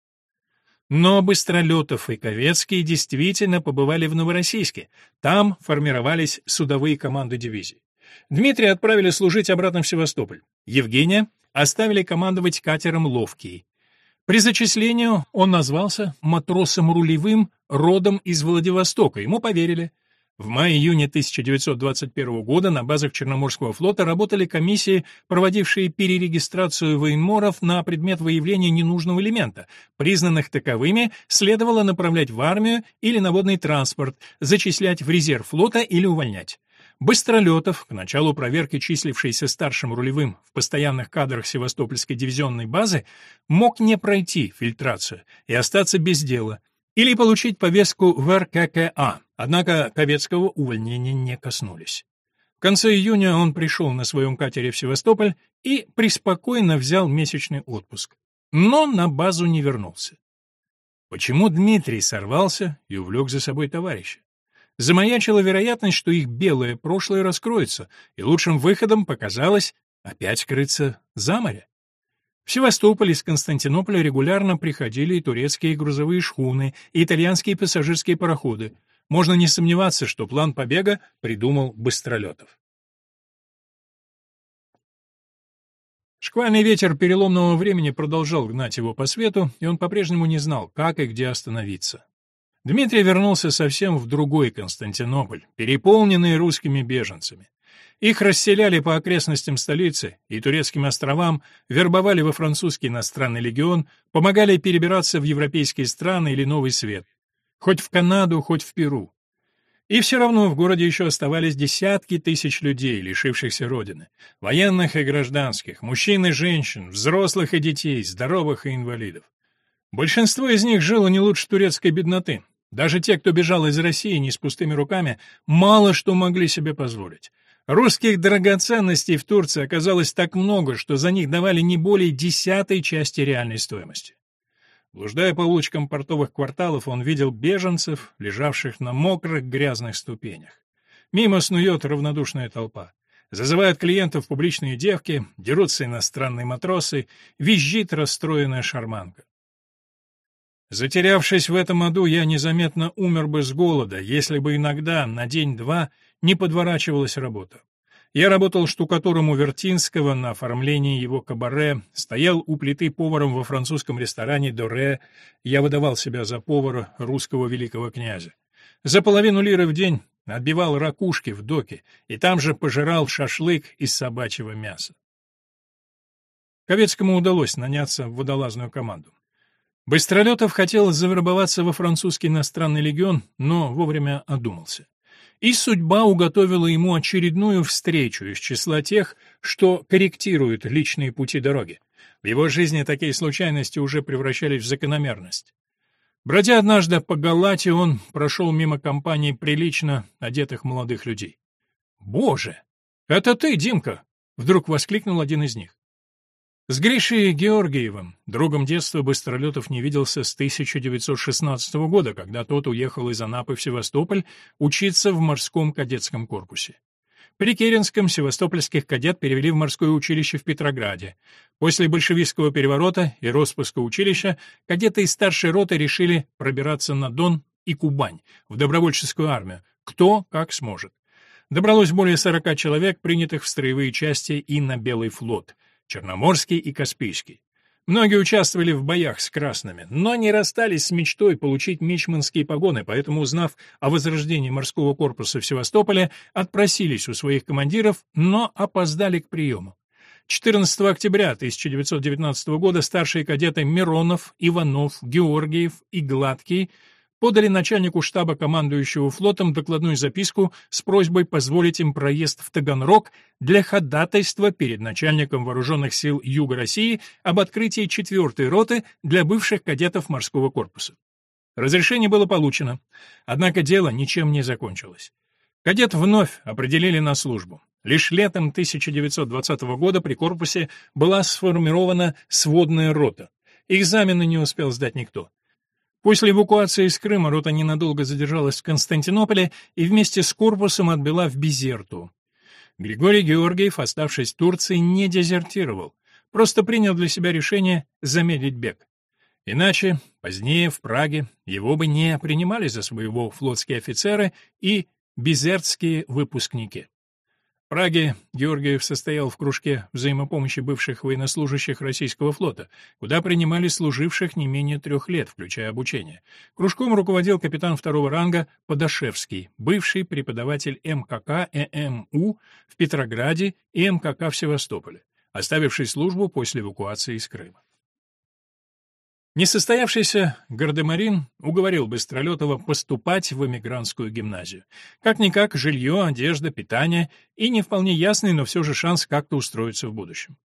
Но Быстролетов и Ковецкий действительно побывали в Новороссийске. Там формировались судовые команды дивизий. Дмитрия отправили служить обратно в Севастополь. Евгения оставили командовать катером «Ловкий». При зачислении он назвался матросом рулевым родом из Владивостока, ему поверили. В мае-июне 1921 года на базах Черноморского флота работали комиссии, проводившие перерегистрацию военморов на предмет выявления ненужного элемента. Признанных таковыми следовало направлять в армию или на водный транспорт, зачислять в резерв флота или увольнять. Быстролетов, к началу проверки числившийся старшим рулевым в постоянных кадрах Севастопольской дивизионной базы, мог не пройти фильтрацию и остаться без дела, или получить повестку в РККА, однако Ковецкого увольнения не коснулись. В конце июня он пришел на своем катере в Севастополь и преспокойно взял месячный отпуск, но на базу не вернулся. Почему Дмитрий сорвался и увлек за собой товарища? Замаячила вероятность, что их белое прошлое раскроется, и лучшим выходом показалось опять скрыться за море. В Севастополь из Константинополя регулярно приходили и турецкие грузовые шхуны, и итальянские пассажирские пароходы. Можно не сомневаться, что план побега придумал Быстролетов. Шквальный ветер переломного времени продолжал гнать его по свету, и он по-прежнему не знал, как и где остановиться. Дмитрий вернулся совсем в другой Константинополь, переполненный русскими беженцами. Их расселяли по окрестностям столицы и турецким островам, вербовали во французский иностранный легион, помогали перебираться в европейские страны или Новый Свет. Хоть в Канаду, хоть в Перу. И все равно в городе еще оставались десятки тысяч людей, лишившихся родины. Военных и гражданских, мужчин и женщин, взрослых и детей, здоровых и инвалидов. Большинство из них жило не лучше турецкой бедноты. Даже те, кто бежал из России не с пустыми руками, мало что могли себе позволить. Русских драгоценностей в Турции оказалось так много, что за них давали не более десятой части реальной стоимости. Блуждая по улочкам портовых кварталов, он видел беженцев, лежавших на мокрых грязных ступенях. Мимо снует равнодушная толпа. Зазывают клиентов публичные девки, дерутся иностранные матросы, визжит расстроенная шарманка. Затерявшись в этом аду, я незаметно умер бы с голода, если бы иногда, на день-два, не подворачивалась работа. Я работал штукатуром у Вертинского на оформлении его кабаре, стоял у плиты поваром во французском ресторане «Доре», я выдавал себя за повара русского великого князя. За половину лиры в день отбивал ракушки в доке, и там же пожирал шашлык из собачьего мяса. Ковецкому удалось наняться в водолазную команду. Быстролетов хотел завербоваться во французский иностранный легион, но вовремя одумался. И судьба уготовила ему очередную встречу из числа тех, что корректируют личные пути дороги. В его жизни такие случайности уже превращались в закономерность. Бродя однажды по Галате, он прошел мимо компании прилично одетых молодых людей. «Боже! Это ты, Димка!» — вдруг воскликнул один из них. С Гришей Георгиевым, другом детства, Быстролетов не виделся с 1916 года, когда тот уехал из Анапы в Севастополь учиться в морском кадетском корпусе. При Керенском севастопольских кадет перевели в морское училище в Петрограде. После большевистского переворота и распуска училища кадеты из старшей роты решили пробираться на Дон и Кубань, в добровольческую армию, кто как сможет. Добралось более 40 человек, принятых в строевые части и на Белый флот. Черноморский и Каспийский. Многие участвовали в боях с красными, но не расстались с мечтой получить мичманские погоны, поэтому, узнав о возрождении морского корпуса в Севастополе, отпросились у своих командиров, но опоздали к приему. 14 октября 1919 года старшие кадеты Миронов, Иванов, Георгиев и Гладкий подали начальнику штаба командующего флотом докладную записку с просьбой позволить им проезд в Таганрог для ходатайства перед начальником вооруженных сил Юга России об открытии четвертой роты для бывших кадетов морского корпуса. Разрешение было получено, однако дело ничем не закончилось. Кадет вновь определили на службу. Лишь летом 1920 года при корпусе была сформирована сводная рота. Экзамены не успел сдать никто. После эвакуации из Крыма рота ненадолго задержалась в Константинополе и вместе с корпусом отбыла в Безерту. Григорий Георгиев, оставшись в Турции, не дезертировал, просто принял для себя решение замедлить бег. Иначе, позднее, в Праге, его бы не принимали за своего флотские офицеры и безертские выпускники. Праге Георгиев состоял в кружке взаимопомощи бывших военнослужащих российского флота, куда принимали служивших не менее трех лет, включая обучение. Кружком руководил капитан второго ранга Подашевский, бывший преподаватель МКК ЭМУ в Петрограде и МКК в Севастополе, оставивший службу после эвакуации из Крыма. Несостоявшийся Гардемарин уговорил Быстролетова поступать в эмигрантскую гимназию. Как-никак жилье, одежда, питание и не вполне ясный, но все же шанс как-то устроиться в будущем.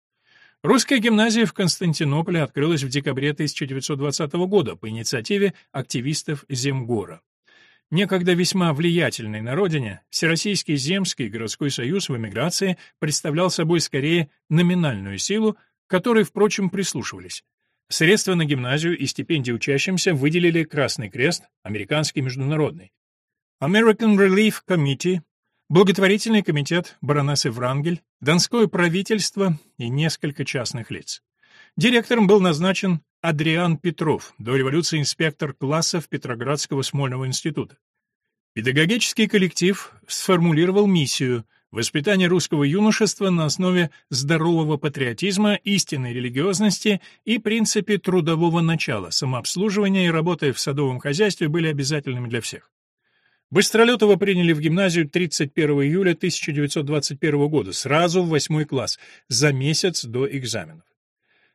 Русская гимназия в Константинополе открылась в декабре 1920 года по инициативе активистов Земгора. Некогда весьма влиятельный на родине, Всероссийский земский городской союз в эмиграции представлял собой скорее номинальную силу, которой, впрочем, прислушивались. Средства на гимназию и стипендии учащимся выделили Красный Крест, американский международный. American Relief Committee, благотворительный комитет баронессы Врангель, Донское правительство и несколько частных лиц. Директором был назначен Адриан Петров, до революции инспектор классов Петроградского Смольного института. Педагогический коллектив сформулировал миссию – Воспитание русского юношества на основе здорового патриотизма, истинной религиозности и принципе трудового начала, самообслуживания и работы в садовом хозяйстве были обязательными для всех. Быстролетова приняли в гимназию 31 июля 1921 года, сразу в восьмой класс, за месяц до экзаменов.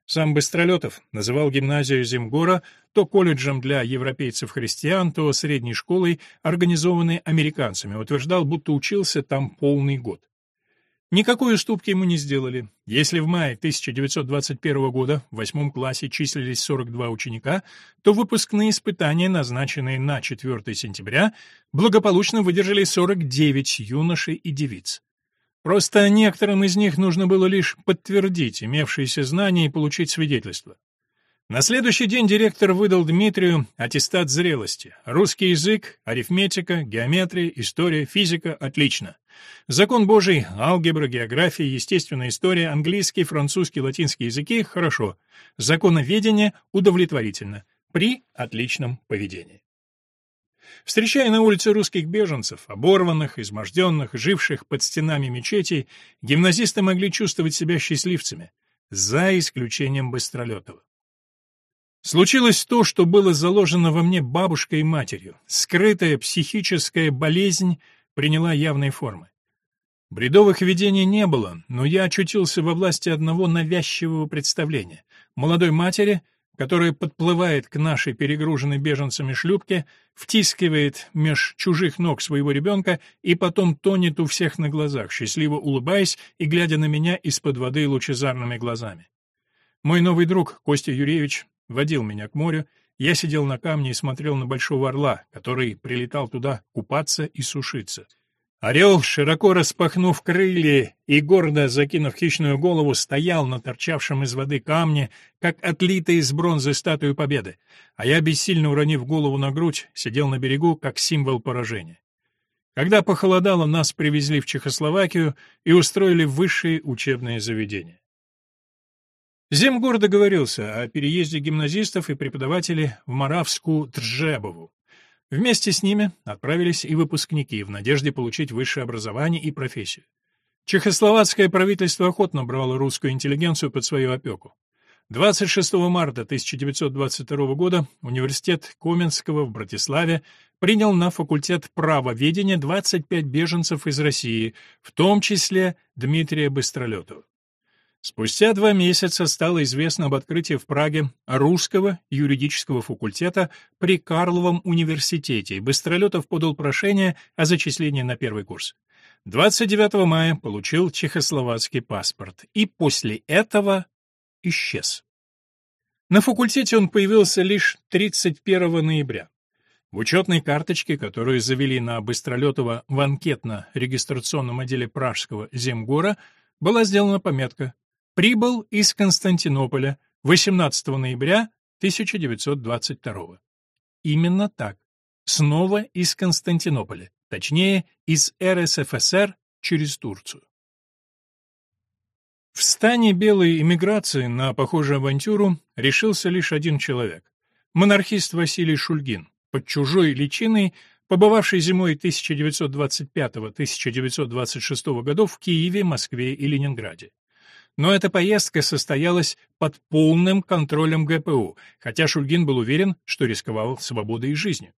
Сам Быстролетов называл гимназию Земгора то колледжем для европейцев-христиан, то средней школой, организованной американцами, утверждал, будто учился там полный год. Никакой уступки ему не сделали. Если в мае 1921 года в восьмом классе числились 42 ученика, то выпускные испытания, назначенные на 4 сентября, благополучно выдержали 49 юношей и девиц. Просто некоторым из них нужно было лишь подтвердить имевшиеся знания и получить свидетельство. На следующий день директор выдал Дмитрию аттестат зрелости. Русский язык, арифметика, геометрия, история, физика — отлично. Закон Божий, алгебра, география, естественная история, английский, французский, латинский языки — хорошо. Законоведение — удовлетворительно. При отличном поведении. Встречая на улице русских беженцев, оборванных, изможденных, живших под стенами мечетей, гимназисты могли чувствовать себя счастливцами, за исключением Быстролетова. Случилось то, что было заложено во мне бабушкой и матерью. Скрытая психическая болезнь приняла явные формы. Бредовых видений не было, но я очутился во власти одного навязчивого представления. Молодой матери — которая подплывает к нашей перегруженной беженцами шлюпке, втискивает меж чужих ног своего ребенка и потом тонет у всех на глазах, счастливо улыбаясь и глядя на меня из-под воды лучезарными глазами. Мой новый друг, Костя Юрьевич, водил меня к морю, я сидел на камне и смотрел на большого орла, который прилетал туда купаться и сушиться. Орел, широко распахнув крылья и гордо закинув хищную голову, стоял на торчавшем из воды камне, как отлитый из бронзы статую победы, а я, бессильно уронив голову на грудь, сидел на берегу, как символ поражения. Когда похолодало, нас привезли в Чехословакию и устроили в высшие учебные заведения. Земгор договорился о переезде гимназистов и преподавателей в Моравскую Тржебову. Вместе с ними отправились и выпускники в надежде получить высшее образование и профессию. Чехословацкое правительство охотно брало русскую интеллигенцию под свою опеку. 26 марта 1922 года университет Коменского в Братиславе принял на факультет правоведения 25 беженцев из России, в том числе Дмитрия Быстролетова. Спустя два месяца стало известно об открытии в Праге русского юридического факультета при Карловом университете, и Быстролетов подал прошение о зачислении на первый курс. 29 мая получил чехословацкий паспорт и после этого исчез. На факультете он появился лишь 31 ноября. В учетной карточке, которую завели на Быстролетова в анкетно-регистрационном отделе Пражского земгора, была сделана пометка прибыл из Константинополя 18 ноября 1922 Именно так. Снова из Константинополя, точнее, из РСФСР через Турцию. В стане белой эмиграции на похожую авантюру решился лишь один человек — монархист Василий Шульгин, под чужой личиной, побывавший зимой 1925-1926 годов в Киеве, Москве и Ленинграде. Но эта поездка состоялась под полным контролем ГПУ, хотя Шульгин был уверен, что рисковал свободой и жизнью.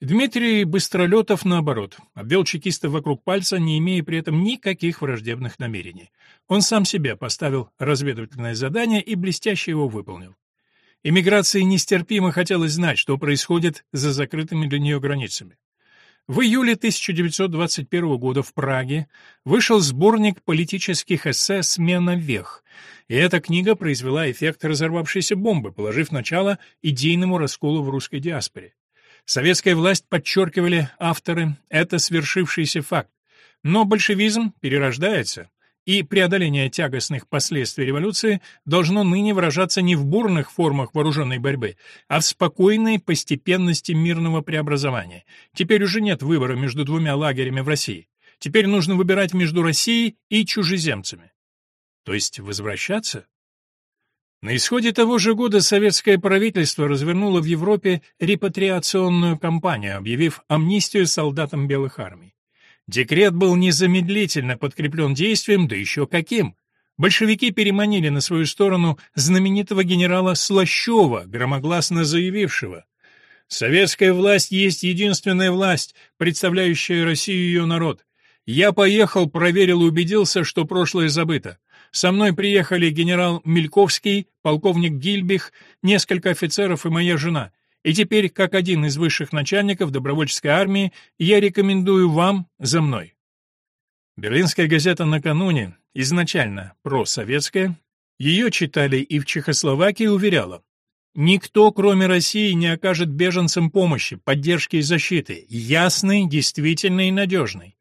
Дмитрий Быстролетов, наоборот, обвел чекистов вокруг пальца, не имея при этом никаких враждебных намерений. Он сам себе поставил разведывательное задание и блестяще его выполнил. Эмиграции нестерпимо хотелось знать, что происходит за закрытыми для нее границами. В июле 1921 года в Праге вышел сборник политических эссе «Смена вех», и эта книга произвела эффект разорвавшейся бомбы, положив начало идейному расколу в русской диаспоре. Советская власть подчеркивали авторы «это свершившийся факт», но большевизм перерождается, и преодоление тягостных последствий революции должно ныне выражаться не в бурных формах вооруженной борьбы, а в спокойной постепенности мирного преобразования. Теперь уже нет выбора между двумя лагерями в России. Теперь нужно выбирать между Россией и чужеземцами. То есть возвращаться? На исходе того же года советское правительство развернуло в Европе репатриационную кампанию, объявив амнистию солдатам белых армий. Декрет был незамедлительно подкреплен действием, да еще каким. Большевики переманили на свою сторону знаменитого генерала Слащева, громогласно заявившего «Советская власть есть единственная власть, представляющая Россию и ее народ. Я поехал, проверил и убедился, что прошлое забыто. Со мной приехали генерал Мельковский, полковник Гильбих, несколько офицеров и моя жена. И теперь, как один из высших начальников добровольческой армии, я рекомендую вам за мной. Берлинская газета накануне, изначально просоветская, ее читали и в Чехословакии уверяла, Никто, кроме России, не окажет беженцам помощи, поддержки и защиты, ясной, действительной и надежной.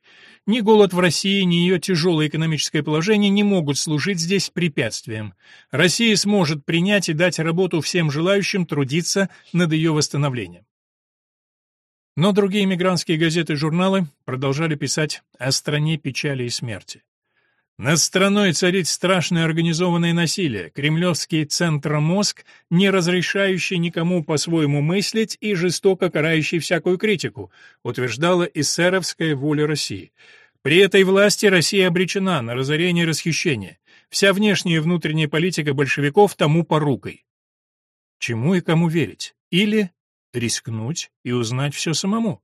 Ни голод в России, ни ее тяжелое экономическое положение не могут служить здесь препятствием. Россия сможет принять и дать работу всем желающим трудиться над ее восстановлением. Но другие мигрантские газеты и журналы продолжали писать о стране печали и смерти. Над страной царит страшное организованное насилие, кремлевский центромозг, не разрешающий никому по-своему мыслить и жестоко карающий всякую критику, утверждала эсеровская воля России. При этой власти Россия обречена на разорение и расхищение. Вся внешняя и внутренняя политика большевиков тому порукой. Чему и кому верить? Или рискнуть и узнать все самому?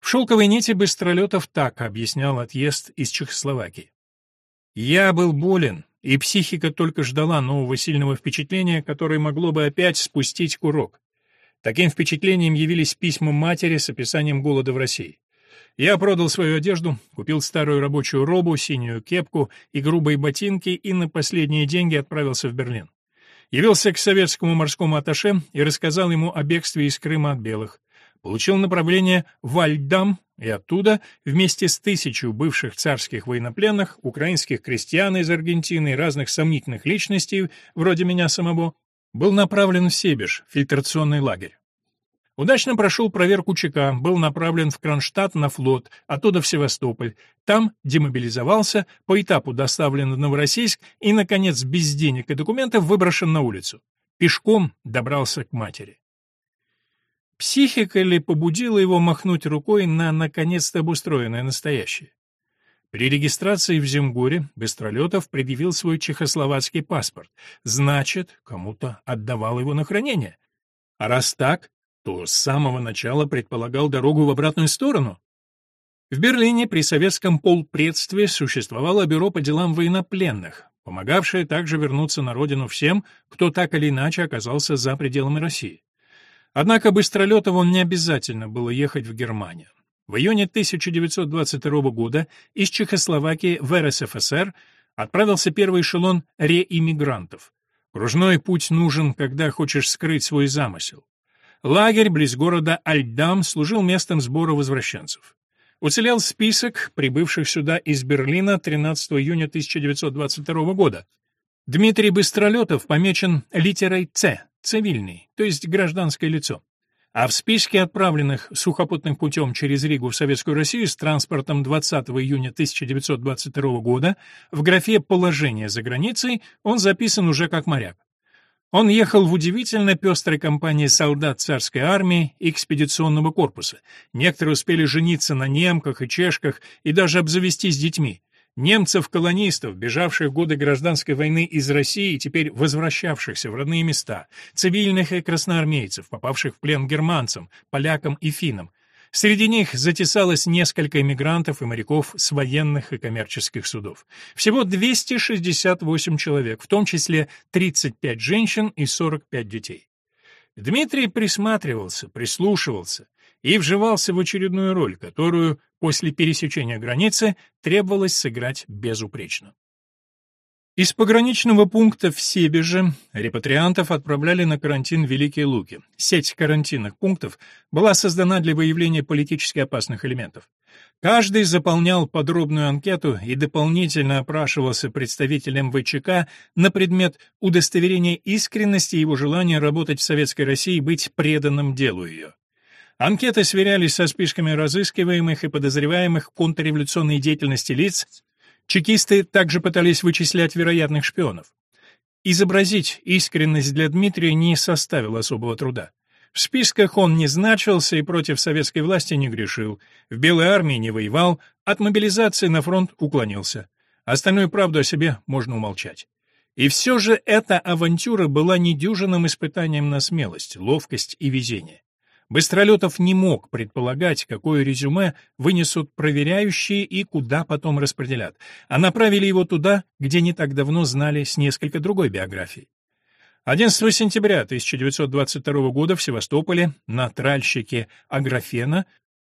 В «Шелковой нити» Быстролетов так объяснял отъезд из Чехословакии. Я был болен, и психика только ждала нового сильного впечатления, которое могло бы опять спустить курок. Таким впечатлением явились письма матери с описанием голода в России. Я продал свою одежду, купил старую рабочую робу, синюю кепку и грубые ботинки и на последние деньги отправился в Берлин. Явился к советскому морскому атташе и рассказал ему о бегстве из Крыма от белых. Получил направление в Альдам, и оттуда, вместе с тысячу бывших царских военнопленных, украинских крестьян из Аргентины и разных сомнительных личностей, вроде меня самого, был направлен в Себеж, фильтрационный лагерь. Удачно прошел проверку ЧК, был направлен в Кронштадт на флот, оттуда в Севастополь. Там демобилизовался, по этапу доставлен в Новороссийск и, наконец, без денег и документов выброшен на улицу. Пешком добрался к матери. Психика ли побудила его махнуть рукой на наконец-то обустроенное настоящее? При регистрации в Земгоре Быстролетов предъявил свой чехословацкий паспорт. Значит, кому-то отдавал его на хранение. А раз так, то с самого начала предполагал дорогу в обратную сторону. В Берлине при советском полпредстве существовало бюро по делам военнопленных, помогавшее также вернуться на родину всем, кто так или иначе оказался за пределами России. Однако Быстролетову не обязательно было ехать в Германию. В июне 1922 года из Чехословакии в РСФСР отправился первый эшелон реиммигрантов. Кружной путь нужен, когда хочешь скрыть свой замысел. Лагерь близ города Альдам служил местом сбора возвращенцев. Уцелел список прибывших сюда из Берлина 13 июня 1922 года. Дмитрий Быстролетов помечен литерой «Ц» — цивильный, то есть гражданское лицо. А в списке отправленных сухопутным путем через Ригу в Советскую Россию с транспортом 20 июня 1922 года в графе «Положение за границей» он записан уже как моряк. Он ехал в удивительно пестрой компании солдат царской армии и экспедиционного корпуса. Некоторые успели жениться на немках и чешках и даже обзавестись детьми. Немцев-колонистов, бежавших годы гражданской войны из России и теперь возвращавшихся в родные места, цивильных и красноармейцев, попавших в плен германцам, полякам и финнам, Среди них затесалось несколько эмигрантов и моряков с военных и коммерческих судов. Всего 268 человек, в том числе 35 женщин и 45 детей. Дмитрий присматривался, прислушивался и вживался в очередную роль, которую после пересечения границы требовалось сыграть безупречно. Из пограничного пункта в Себеже репатриантов отправляли на карантин в Великие Луки. Сеть карантинных пунктов была создана для выявления политически опасных элементов. Каждый заполнял подробную анкету и дополнительно опрашивался представителем ВЧК на предмет удостоверения искренности его желания работать в Советской России и быть преданным делу ее. Анкеты сверялись со списками разыскиваемых и подозреваемых в контрреволюционной деятельности лиц, Чекисты также пытались вычислять вероятных шпионов. Изобразить искренность для Дмитрия не составило особого труда. В списках он не значился и против советской власти не грешил, в Белой армии не воевал, от мобилизации на фронт уклонился. Остальную правду о себе можно умолчать. И все же эта авантюра была недюжинным испытанием на смелость, ловкость и везение. Быстролетов не мог предполагать, какое резюме вынесут проверяющие и куда потом распределят, а направили его туда, где не так давно знали с несколько другой биографией. 11 сентября 1922 года в Севастополе на тральщике Аграфена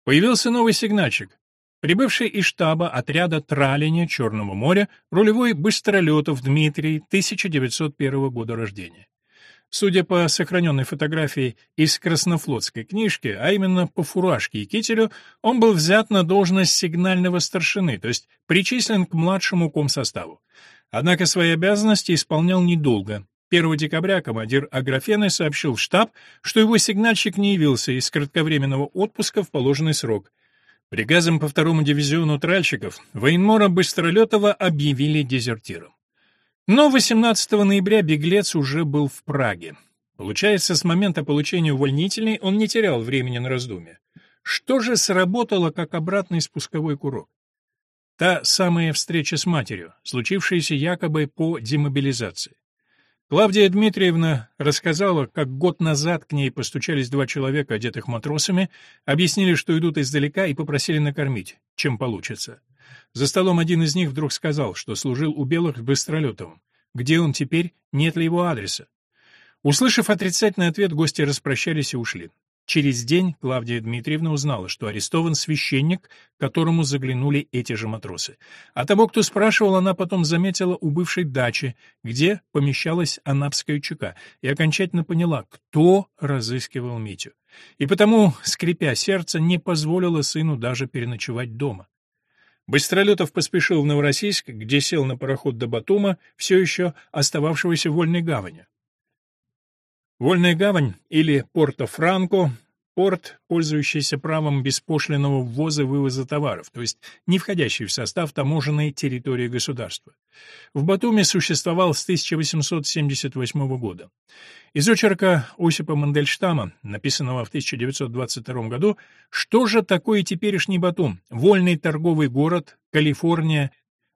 появился новый сигнальщик. Прибывший из штаба отряда траления Черного моря рулевой Быстролетов Дмитрий, 1901 года рождения. Судя по сохраненной фотографии из краснофлотской книжки, а именно по фуражке и кителю, он был взят на должность сигнального старшины, то есть причислен к младшему комсоставу. Однако свои обязанности исполнял недолго. 1 декабря командир Аграфены сообщил в штаб, что его сигнальщик не явился из кратковременного отпуска в положенный срок. Приказом по второму дивизиону тральщиков военмора Быстролетова объявили дезертиром. Но 18 ноября беглец уже был в Праге. Получается, с момента получения увольнительной он не терял времени на раздумье. Что же сработало как обратный спусковой курок? Та самая встреча с матерью, случившаяся якобы по демобилизации. Клавдия Дмитриевна рассказала, как год назад к ней постучались два человека, одетых матросами, объяснили, что идут издалека и попросили накормить, чем получится. За столом один из них вдруг сказал, что служил у белых с Быстролетовым. Где он теперь, нет ли его адреса? Услышав отрицательный ответ, гости распрощались и ушли. Через день Клавдия Дмитриевна узнала, что арестован священник, к которому заглянули эти же матросы. А того, кто спрашивал, она потом заметила у бывшей дачи, где помещалась Анапская ЧК, и окончательно поняла, кто разыскивал Митю. И потому, скрипя сердце, не позволила сыну даже переночевать дома. Быстролетов поспешил в Новороссийск, где сел на пароход до Батума, все еще остававшегося в Вольной гавани. Вольная гавань или Порто-Франко — порт, пользующийся правом беспошлиного ввоза и вывоза товаров, то есть не входящий в состав таможенной территории государства. В Батуме существовал с 1878 года. Из очерка Осипа Мандельштама, написанного в 1922 году, что же такое теперешний Батум? Вольный торговый город, Калифорния,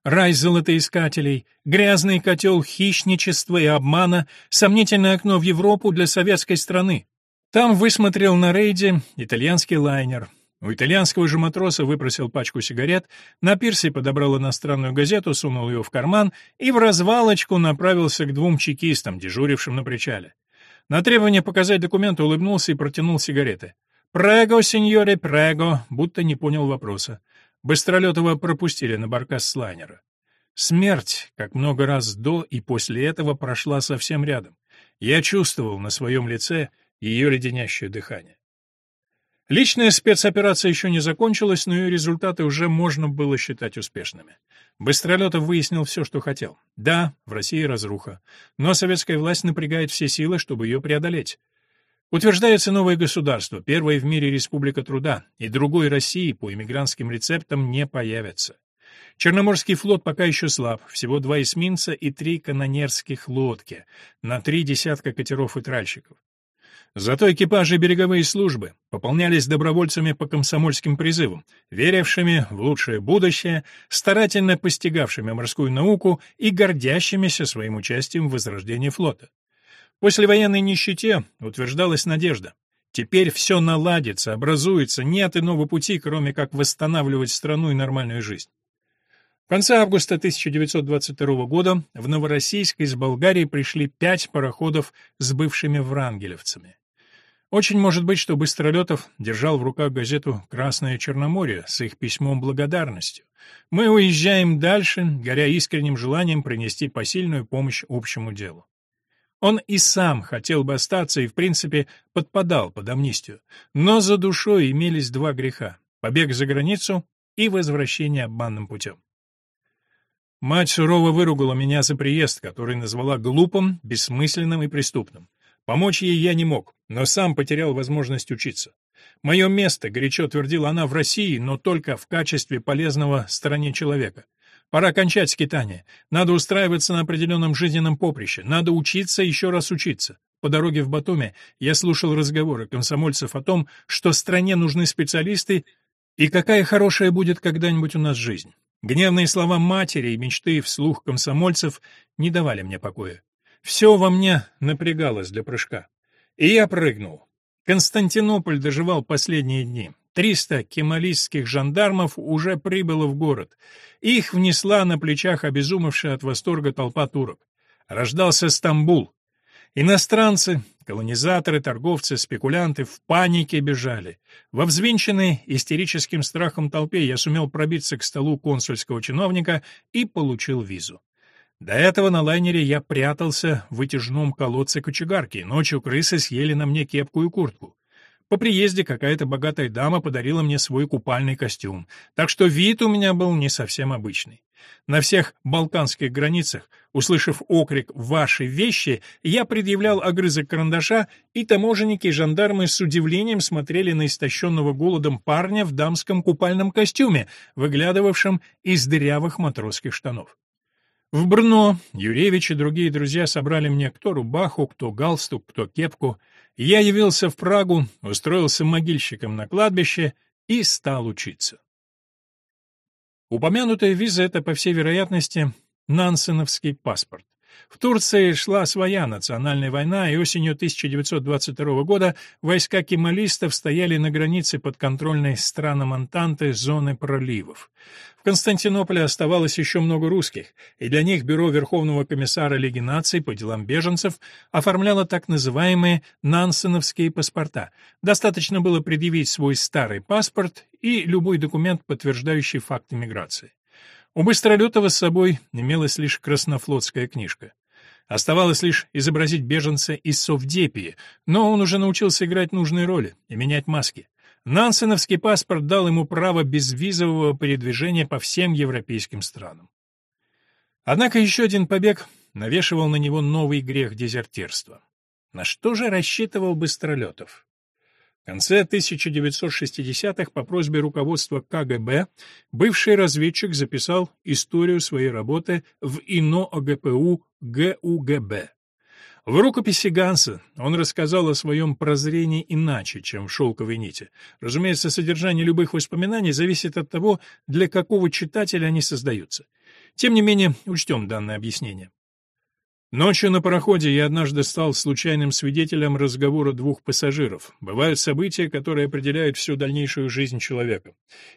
Рай золотоискателей, грязный котел хищничества и обмана, сомнительное окно в Европу для советской страны. Там высмотрел на рейде итальянский лайнер. У итальянского же матроса выпросил пачку сигарет, на пирсе подобрал иностранную газету, сунул ее в карман и в развалочку направился к двум чекистам, дежурившим на причале. На требование показать документы улыбнулся и протянул сигареты. «Прего, сеньоре, прего», будто не понял вопроса. Быстролетова пропустили на баркас с лайнера. Смерть, как много раз до и после этого, прошла совсем рядом. Я чувствовал на своем лице ее леденящее дыхание. Личная спецоперация еще не закончилась, но ее результаты уже можно было считать успешными. Быстролетов выяснил все, что хотел. Да, в России разруха, но советская власть напрягает все силы, чтобы ее преодолеть. Утверждается новое государство, первое в мире республика труда, и другой России по иммигрантским рецептам не появится. Черноморский флот пока еще слаб, всего два эсминца и три канонерских лодки, на три десятка катеров и тральщиков. Зато экипажи береговые службы пополнялись добровольцами по комсомольским призывам, верившими в лучшее будущее, старательно постигавшими морскую науку и гордящимися своим участием в возрождении флота. После военной нищете утверждалась надежда. Теперь все наладится, образуется, нет иного пути, кроме как восстанавливать страну и нормальную жизнь. В конце августа 1922 года в Новороссийск из Болгарии пришли пять пароходов с бывшими врангелевцами. Очень может быть, что Быстролетов держал в руках газету «Красное Черноморье» с их письмом благодарностью. Мы уезжаем дальше, горя искренним желанием принести посильную помощь общему делу. Он и сам хотел бы остаться и, в принципе, подпадал под амнистию. Но за душой имелись два греха — побег за границу и возвращение обманным путем. Мать сурово выругала меня за приезд, который назвала глупым, бессмысленным и преступным. Помочь ей я не мог, но сам потерял возможность учиться. Мое место, горячо твердила она, в России, но только в качестве полезного стороне человека. Пора кончать скитание. Надо устраиваться на определенном жизненном поприще. Надо учиться, еще раз учиться. По дороге в Батуми я слушал разговоры комсомольцев о том, что стране нужны специалисты и какая хорошая будет когда-нибудь у нас жизнь. Гневные слова матери и мечты вслух комсомольцев не давали мне покоя. Все во мне напрягалось для прыжка. И я прыгнул. Константинополь доживал последние дни. Триста кемалистских жандармов уже прибыло в город. Их внесла на плечах обезумевшая от восторга толпа турок. Рождался Стамбул. Иностранцы, колонизаторы, торговцы, спекулянты в панике бежали. Во взвинченной истерическим страхом толпе я сумел пробиться к столу консульского чиновника и получил визу. До этого на лайнере я прятался в вытяжном колодце кочегарки, ночью крысы съели на мне кепку и куртку. По приезде какая-то богатая дама подарила мне свой купальный костюм, так что вид у меня был не совсем обычный. На всех балканских границах, услышав окрик «Ваши вещи!», я предъявлял огрызок карандаша, и таможенники и жандармы с удивлением смотрели на истощенного голодом парня в дамском купальном костюме, выглядывавшем из дырявых матросских штанов. В Брно Юревич и другие друзья собрали мне кто рубаху, кто галстук, кто кепку — я явился в Прагу, устроился могильщиком на кладбище и стал учиться. Упомянутая виза — это, по всей вероятности, нансеновский паспорт. В Турции шла своя национальная война, и осенью 1922 года войска кемалистов стояли на границе подконтрольной странам Антанты зоны проливов. В Константинополе оставалось еще много русских, и для них Бюро Верховного комиссара Лиги наций по делам беженцев оформляло так называемые «нансеновские паспорта». Достаточно было предъявить свой старый паспорт и любой документ, подтверждающий факт иммиграции. У Быстролетова с собой имелась лишь краснофлотская книжка. Оставалось лишь изобразить беженца из Совдепии, но он уже научился играть нужные роли и менять маски. Нансеновский паспорт дал ему право безвизового передвижения по всем европейским странам. Однако еще один побег навешивал на него новый грех дезертирства. На что же рассчитывал Быстролетов? В конце 1960-х по просьбе руководства КГБ бывший разведчик записал историю своей работы в ИНО ОГПУ ГУГБ. В рукописи Ганса он рассказал о своем прозрении иначе, чем в «Шелковой нити». Разумеется, содержание любых воспоминаний зависит от того, для какого читателя они создаются. Тем не менее, учтем данное объяснение. Ночью на пароходе я однажды стал случайным свидетелем разговора двух пассажиров. Бывают события, которые определяют всю дальнейшую жизнь человека.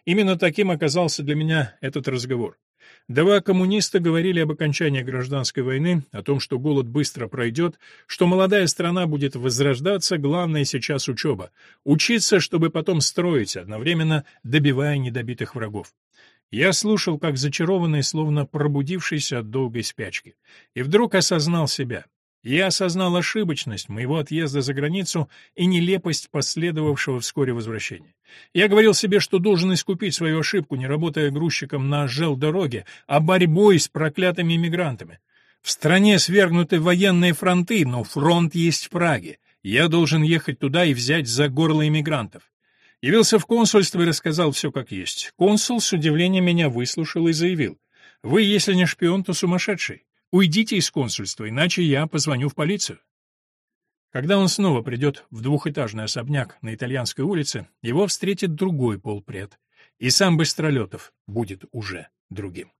Именно таким оказался для меня этот разговор. Два коммуниста говорили об окончании гражданской войны, о том, что голод быстро пройдет, что молодая страна будет возрождаться, главное сейчас учеба. Учиться, чтобы потом строить, одновременно добивая недобитых врагов. Я слушал, как зачарованный, словно пробудившийся от долгой спячки. И вдруг осознал себя. Я осознал ошибочность моего отъезда за границу и нелепость последовавшего вскоре возвращения. Я говорил себе, что должен искупить свою ошибку, не работая грузчиком на жел-дороге, а борьбой с проклятыми иммигрантами. В стране свергнуты военные фронты, но фронт есть в Праге. Я должен ехать туда и взять за горло иммигрантов. Явился в консульство и рассказал все как есть. Консул с удивлением меня выслушал и заявил. «Вы, если не шпион, то сумасшедший. Уйдите из консульства, иначе я позвоню в полицию». Когда он снова придет в двухэтажный особняк на итальянской улице, его встретит другой полпред. И сам Быстролетов будет уже другим.